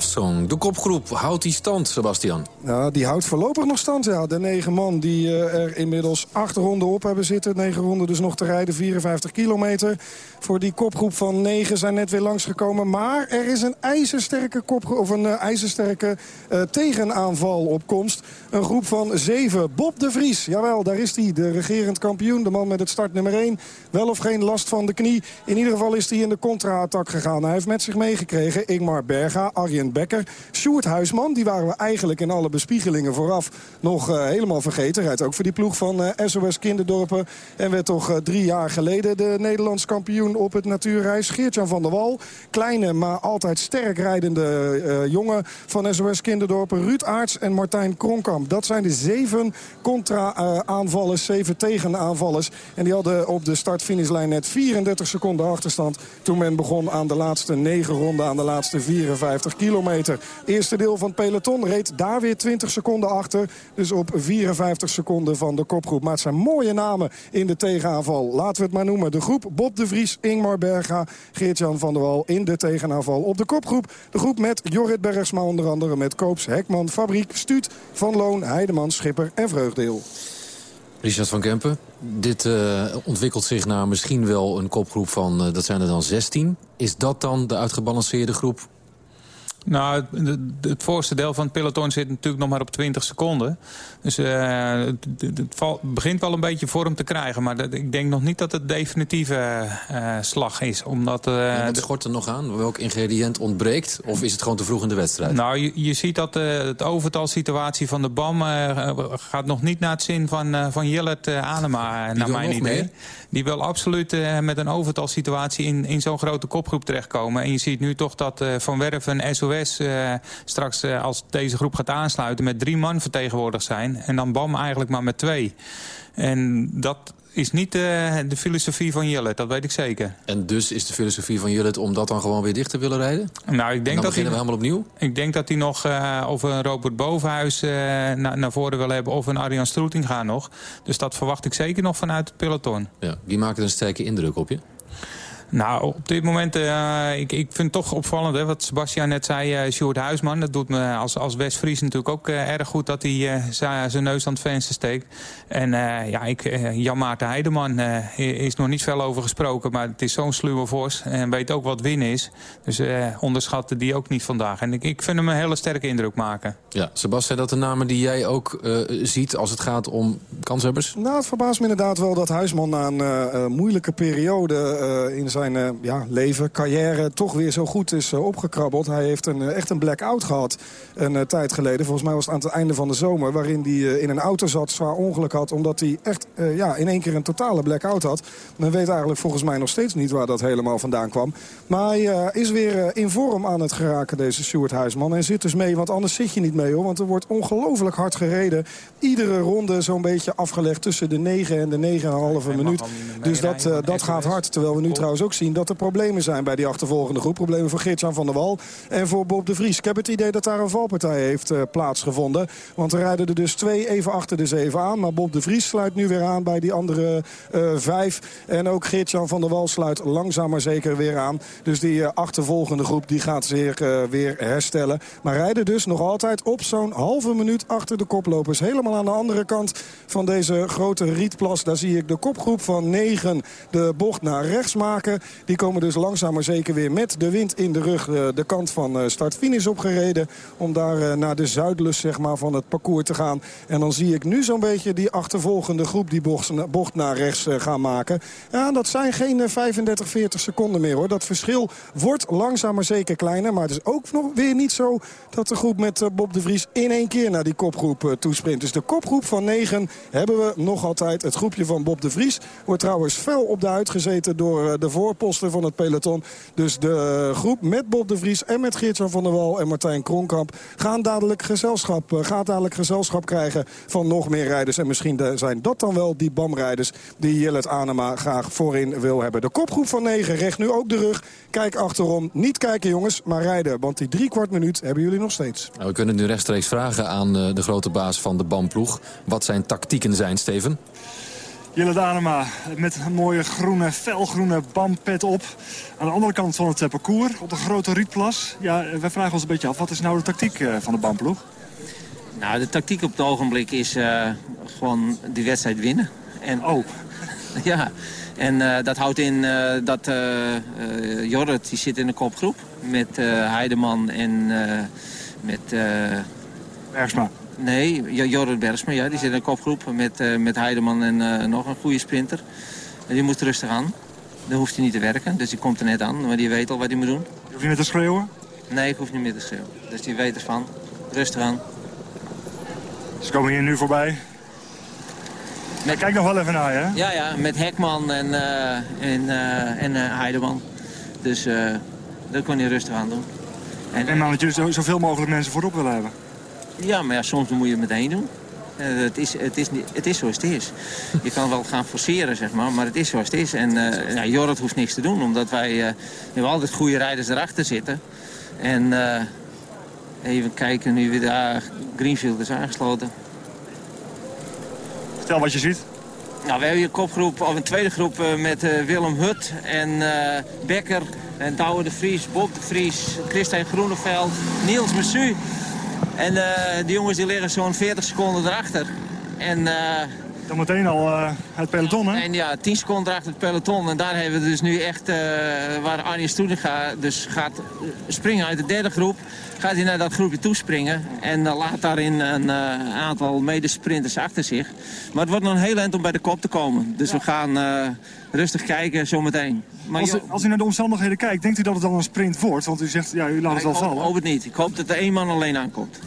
Song. De kopgroep houdt die stand, Sebastian. Ja, die houdt voorlopig nog stand. Ja. De negen man die eh, er inmiddels acht ronden op hebben zitten. Negen ronden dus nog te rijden, 54 kilometer. Voor die kopgroep van negen zijn net weer langsgekomen. Maar er is een ijzersterke, kopgroep, of een eh, ijzersterke eh, tegenaanval op komst. Een groep van zeven. Bob de Vries, jawel, daar is hij. De regerend kampioen, de man met het startnummer 1. Wel of geen last van de knie. In ieder geval is hij in de contra-attack gegaan. Hij heeft met zich meegekregen Ingmar Berga, Arjen Becker, Sjoerd Huisman. Die waren we eigenlijk in alle bespiegelingen vooraf nog eh, helemaal vergeten. Rijdt ook voor die ploeg van SOS Kinderdorpen. En werd toch drie jaar geleden de Nederlands kampioen op het natuurreis. Geert-Jan van der Wal, kleine maar altijd sterk rijdende eh, jongen van SOS Kinderdorpen. Ruud Aarts en Martijn Kronkamp. Dat zijn de zeven contra-aanvallers, zeven tegenaanvallers. En die hadden op de start-finishlijn net 34 seconden achterstand... toen men begon aan de laatste negen ronden, aan de laatste 54 kilometer. Eerste deel van het peloton reed daar weer 20 seconden achter. Dus op 54 seconden van de kopgroep. Maar het zijn mooie namen in de tegenaanval. Laten we het maar noemen. De groep Bob de Vries, Ingmar Berga, Geert-Jan van der Wal in de tegenaanval. Op de kopgroep de groep met Jorrit Bergsma onder andere. Met Koops, Hekman, Fabriek, Stuut, Van Loon, Heideman, Schipper en Vreugdeel. Richard van Kempen, dit eh, ontwikkelt zich naar misschien wel een kopgroep van, eh, dat zijn er dan 16. Is dat dan de uitgebalanceerde groep? Nou, het, voorste deel van het peloton zit natuurlijk nog maar op 20 seconden. Dus eh, het, het- het val- begint wel een beetje vorm te krijgen. Maar dat- ik denk nog niet dat het definitieve eh, slag is. Omdat, En wat schort er nog aan? Welk ingrediënt ontbreekt? Of is het gewoon te vroeg in de wedstrijd? Nou, je, je ziet dat het overtalsituatie van de BAM gaat nog niet naar het zin van, van Jillert eh, Anema, naar mijn idee. Die wil absoluut met een overtalsituatie in, in zo'n grote kopgroep terechtkomen. En je ziet nu toch dat Van Werven en SOS eh, straks, eh, als deze groep gaat aansluiten... met drie man vertegenwoordigd zijn. En dan BAM eigenlijk maar met twee. En dat is niet eh, de filosofie van Jillert, dat weet ik zeker. En dus is de filosofie van Jillet om dat dan gewoon weer dicht te willen rijden? Nou, ik denk dat beginnen hij, we helemaal opnieuw? Ik denk dat hij nog of een Robert Bovenhuis na- naar voren wil hebben... of een Arjan Stroeting gaan nog. Dus dat verwacht ik zeker nog vanuit het peloton. Ja. Wie maakt een sterke indruk op je? Nou, op dit moment, eh, ik, ik vind het toch opvallend, hè, wat Sebastian net zei, eh Sjoerd Huisman. Dat doet me als, als West-Fries natuurlijk ook eh, erg goed dat hij eh, zijn neus aan het venster steekt. En eh, ja, ik, eh, Jan Maarten Heideman eh, is nog niet veel over gesproken, maar het is zo'n sluwe vos en weet ook wat winnen is. Dus eh onderschatten die ook niet vandaag. En ik, ik vind hem een hele sterke indruk maken. Ja, Sebas, zijn dat de namen die jij ook eh, ziet als het gaat om kanshebbers? Nou, het verbaast me inderdaad wel dat Huisman na een eh, eh, moeilijke periode eh, in zijn eh, ja, leven, carrière, toch weer zo goed is eh, opgekrabbeld. Hij heeft een, eh, echt een blackout gehad een tijd geleden. Volgens mij was het aan het einde van de zomer, waarin hij in een auto zat, zwaar ongeluk had, omdat hij echt ja, in één keer een totale blackout had. Men weet eigenlijk volgens mij nog steeds niet waar dat helemaal vandaan kwam. Maar hij is weer in vorm aan het geraken, deze Stuart Huisman. En zit dus mee, want anders zit je niet mee hoor. Want er wordt ongelooflijk hard gereden. Iedere ronde zo'n beetje afgelegd tussen de 9 en de 9,5 minuut. Dus dat, dat gaat hard. Terwijl we nu trouwens ook zien dat er problemen zijn bij die achtervolgende groep. Problemen voor Geert-Jan van der Wal en voor Bob de Vries. Ik heb het idee dat daar een valpartij heeft eh, plaatsgevonden. Want er rijden er dus twee even achter de zeven aan. Maar Bob de Vries sluit nu weer aan bij die andere eh, vijf. En ook Geert-Jan van der Wal sluit langzaam maar zeker weer aan. Dus die eh, achtervolgende groep die gaat zich weer herstellen. Maar rijden dus nog altijd op zo'n halve minuut achter de koplopers. Helemaal aan de andere kant van deze grote rietplas. Daar zie ik de kopgroep van 9 de bocht naar rechts maken. Die komen dus langzaam maar zeker weer met de wind in de rug eh, de kant van eh, start-finish opgereden. Om daar eh, naar de zuidlus zeg maar, van het parcours te gaan. En dan zie ik nu zo'n beetje die achtervolgende groep die bocht, naar rechts gaan maken. Ja, dat zijn geen eh, 35, 40 seconden meer hoor. Dat verschil wordt langzaam maar zeker kleiner. Maar het is ook nog weer niet zo dat de groep met Bob de Vries in één keer naar die kopgroep toesprint. Dus de kopgroep van 9 hebben we nog altijd. Het groepje van Bob de Vries wordt trouwens fel op de uitgezeten door de voorposten van het peloton. Dus de eh, groep met Bob de Vries en met Geertjan van der Wal en Martijn Kronkamp gaan dadelijk gezelschap, eh, gaat dadelijk gezelschap krijgen van nog meer rijders. En misschien zijn dat dan wel die BAM-rijders die Jillet Anema graag voorin wil hebben. De kopgroep van 9 recht nu ook de rug. Kijk achterom. Niet kijken jongens, maar rijden. Want die drie kwart minuut hebben jullie nog steeds. Nou, we kunnen nu rechtstreeks vragen aan eh, de grote baas van de BAM-ploeg... wat zijn tactieken zijn, Steven. Jelle Danema met een mooie groene, felgroene bampet op. Aan de andere kant van het eh, parcours, op de grote rietplas. Ja, eh, wij vragen ons een beetje af, wat is nou de tactiek eh, van de bamploeg? Nou, de tactiek op het ogenblik is gewoon die wedstrijd winnen. En, oh. ja, en dat houdt in dat Jorrit die zit in de kopgroep met Heideman en met... Bergsma. Nee, Jo- Jorrit Bergsma, ja, die zit in de kopgroep met, eh, met Heideman en eh, nog een goede sprinter. En die moet rustig aan. Dan hoeft hij niet te werken, dus die komt er net aan. Maar die weet al wat hij moet doen. Je hoeft niet meer te schreeuwen? Nee, ik hoef niet meer te schreeuwen. Dus die weet ervan. Rustig aan. Ze komen hier nu voorbij. Kijk nog wel even naar je, hè? Ja, ja, met Hekman en, eh, en, en Heideman. Dus dat kon hij rustig aan doen. En, en maar dat jullie zo- zoveel mogelijk mensen voorop willen hebben. Ja, maar ja, soms moet je het meteen doen. Eh, het, is, het, is het is zoals het is. Je kan wel gaan forceren, zeg maar, maar het is zoals het is. En eh ja, Jorrit hoeft niks te doen, omdat wij eh, hebben altijd goede rijders erachter zitten. En even kijken nu weer daar Greenfield is aangesloten. Vertel wat je ziet. Nou, we hebben hier een kopgroep, of een tweede groep met Willem Hut en Becker en Douwe de Vries, Bob de Vries, Christijn Groeneveld, Niels Messu. En eh, die jongens die liggen zo'n 40 seconden erachter. En, eh, Dan meteen al eh, het peloton, hè? en ja, 10 seconden erachter het peloton. En daar hebben we dus nu echt, eh, waar Arjen Stoeninga dus gaat eh, springen uit de derde groep. Gaat hij naar dat groepje toespringen. En eh, laat daarin een aantal medesprinters achter zich. Maar het wordt nog een heel eind om bij de kop te komen. Dus we gaan rustig kijken zometeen. Maar Als u, jo- als u naar de omstandigheden kijkt, denkt u dat het dan een sprint wordt? Want u zegt, ja, u laat het wel ik hoop, vallen. het niet. Ik hoop dat er één man alleen aankomt.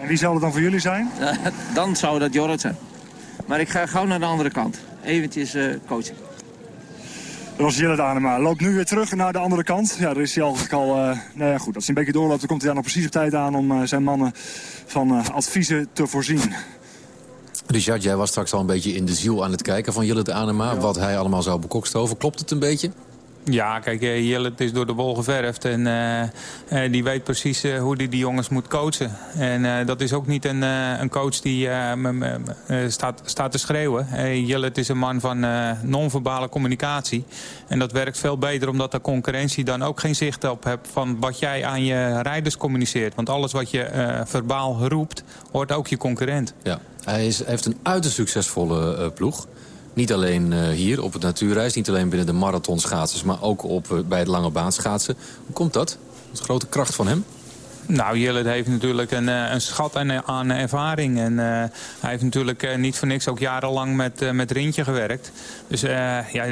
En wie zou het dan voor jullie zijn? Dan zou dat Jorrit zijn. Maar ik ga gauw naar de andere kant. Eventjes eh coaching. Dat was Jelle Danema. Loopt nu weer terug naar de andere kant. Ja, daar is hij eigenlijk al... eh nou ja, goed, als hij een beetje doorloopt, dan komt hij daar nog precies op tijd aan... om eh, zijn mannen van eh, adviezen te voorzien. Richard, jij was straks al een beetje in de ziel aan het kijken van Jillet Anema. Wat hij allemaal zou bekokstoven. Klopt het een beetje? Ja, kijk, eh, Jillet is door de bol geverfd en eh, eh, die weet precies hoe hij die jongens moet coachen. En dat is ook niet een, een coach die staat, staat te schreeuwen. Jillet is een man van non-verbale communicatie. En dat werkt veel beter omdat de concurrentie dan ook geen zicht op hebt van wat jij aan je rijders communiceert. Want alles wat je verbaal roept, hoort ook je concurrent. Ja. Hij, is, heeft een uiterst succesvolle ploeg. Niet alleen eh, hier op het natuurreis, niet alleen binnen de marathonschaatsers... maar ook op, eh, bij het lange baanschaatsen. Hoe komt dat? Dat is grote kracht van hem. Nou, Jillet heeft natuurlijk een, eh, een schat aan, aan ervaring. En eh, hij heeft natuurlijk eh, niet voor niks ook jarenlang met, eh, met Rintje gewerkt. Dus eh ja,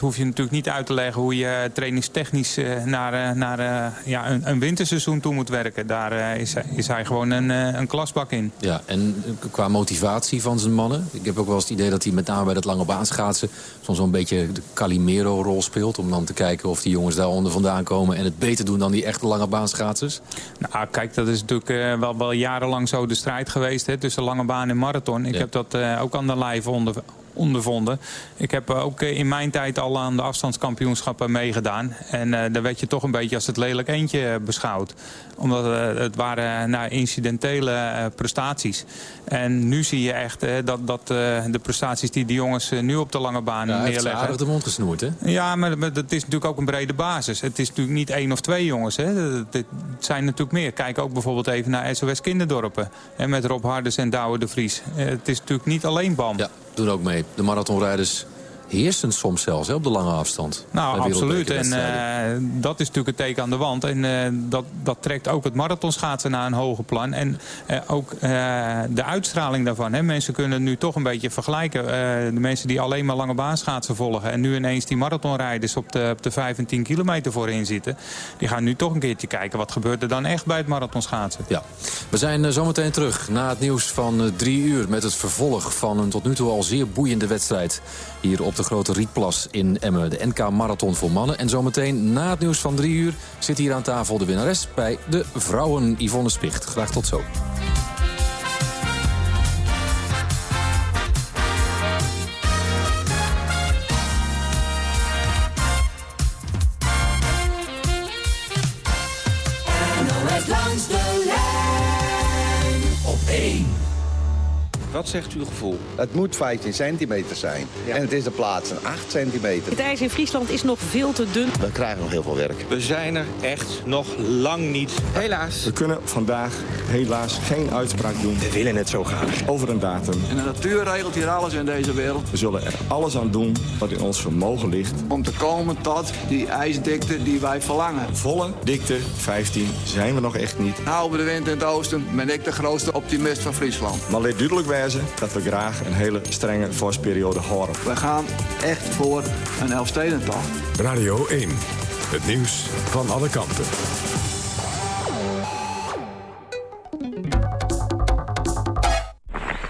hoef je natuurlijk niet uit te leggen hoe je trainingstechnisch eh, naar, eh, naar eh, ja, een, een winterseizoen toe moet werken. Daar eh, is, is hij gewoon een, eh, een klasbak in. Ja, en eh, qua motivatie van zijn mannen. Ik heb ook wel eens het idee dat hij met name bij dat lange baanschaatsen... soms wel een beetje de Calimero-rol speelt. Om dan te kijken of die jongens daaronder vandaan komen... en het beter doen dan die echte lange baanschaatsers. Nou, kijk, dat is natuurlijk eh, wel, wel jarenlang zo de strijd geweest hè, tussen lange baan en marathon. Ik Ja. heb dat eh, ook aan de lijve onder, ondervonden. Ik heb ook eh, in mijn tijd al aan de afstandskampioenschappen meegedaan. En eh, daar werd je toch een beetje als het lelijk eentje eh, beschouwd. Omdat eh, het waren nou, incidentele eh, prestaties. En nu zie je echt eh, dat, dat eh, de prestaties die de jongens eh, nu op de lange baan Ja, neerleggen... aardig de mond gesnoerd, hè? Ja, maar, maar dat is natuurlijk ook een brede basis. Het is natuurlijk niet één of twee jongens. Hè. Het, zijn natuurlijk meer. Kijk ook bijvoorbeeld even naar SOS Kinderdorpen. Hè, met Rob Hardes en Douwe de Vries. Eh, Het is natuurlijk niet alleen BAM. Ja, doen ook mee. De marathonrijders heersen soms zelfs hè, op de lange afstand. Nou, absoluut. En eh, dat is natuurlijk het teken aan de wand. En eh, dat, dat trekt ook het marathonschaatsen naar een hoger plan. En eh, ook de uitstraling daarvan. Hè. Mensen kunnen nu toch een beetje vergelijken. De mensen die alleen maar lange baanschaatsen volgen... en nu ineens die marathonrijders op de, op de 5 en 10 kilometer voorin zitten... die gaan nu toch een keertje kijken... wat gebeurt er dan echt bij het marathonschaatsen. Ja. We zijn zometeen terug na het nieuws van drie uur... met het vervolg van een tot nu toe al zeer boeiende wedstrijd... hier op de Grote Rietplas in Emmen. De NK Marathon voor mannen. En zometeen na het nieuws van drie uur zit hier aan tafel de winnares... bij de vrouwen Yvonne Spicht. Graag tot zo. Wat zegt uw gevoel? Het moet 15 centimeter zijn. En het is de plaats een 8 centimeter. Het ijs in Friesland is nog veel te dun. We krijgen nog heel veel werk. We zijn er echt nog lang niet. Helaas. We kunnen vandaag helaas geen uitspraak doen. We willen het zo graag. Over een datum. En de natuur regelt hier alles in deze wereld. We zullen er alles aan doen wat in ons vermogen ligt. Om te komen tot die ijsdikte die wij verlangen. Volle dikte 15 zijn we nog echt niet. Nou, bij de wind in het oosten ben ik de grootste optimist van Friesland. Maar let duidelijk wijzen dat we graag een hele strenge vorstperiode horen. We gaan echt voor een Elfstedentocht. Radio 1. Het nieuws van alle kanten.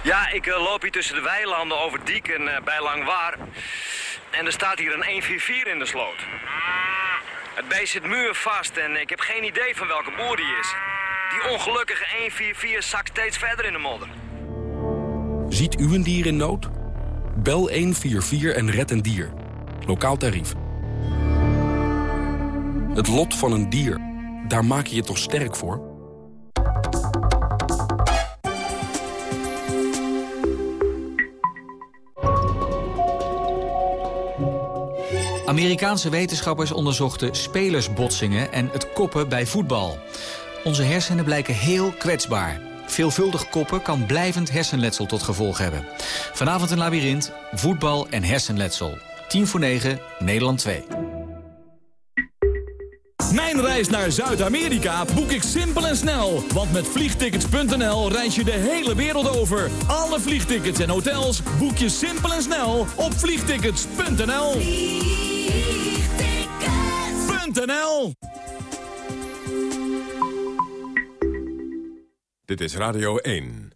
Ja, ik eh, loop hier tussen de weilanden over Dieken eh, bij Langwaar. En er staat hier een 144 in de sloot. Het beest zit muurvast en ik heb geen idee van welke boer die is. Die ongelukkige 144 zakt steeds verder in de modder. Ziet u een dier in nood? Bel 144 en red een dier. Lokaal tarief. Het lot van een dier, daar maak je je toch sterk voor? Amerikaanse wetenschappers onderzochten spelersbotsingen en het koppen bij voetbal. Onze hersenen blijken heel kwetsbaar. Veelvuldig koppen kan blijvend hersenletsel tot gevolg hebben. Vanavond een labyrint, voetbal en hersenletsel. 10 voor 9, Nederland 2. Mijn reis naar Zuid-Amerika boek ik simpel en snel. Want met vliegtickets.nl reis je de hele wereld over. Alle vliegtickets en hotels boek je simpel en snel op vliegtickets.nl. Vliegtickets.nl Dit is Radio 1.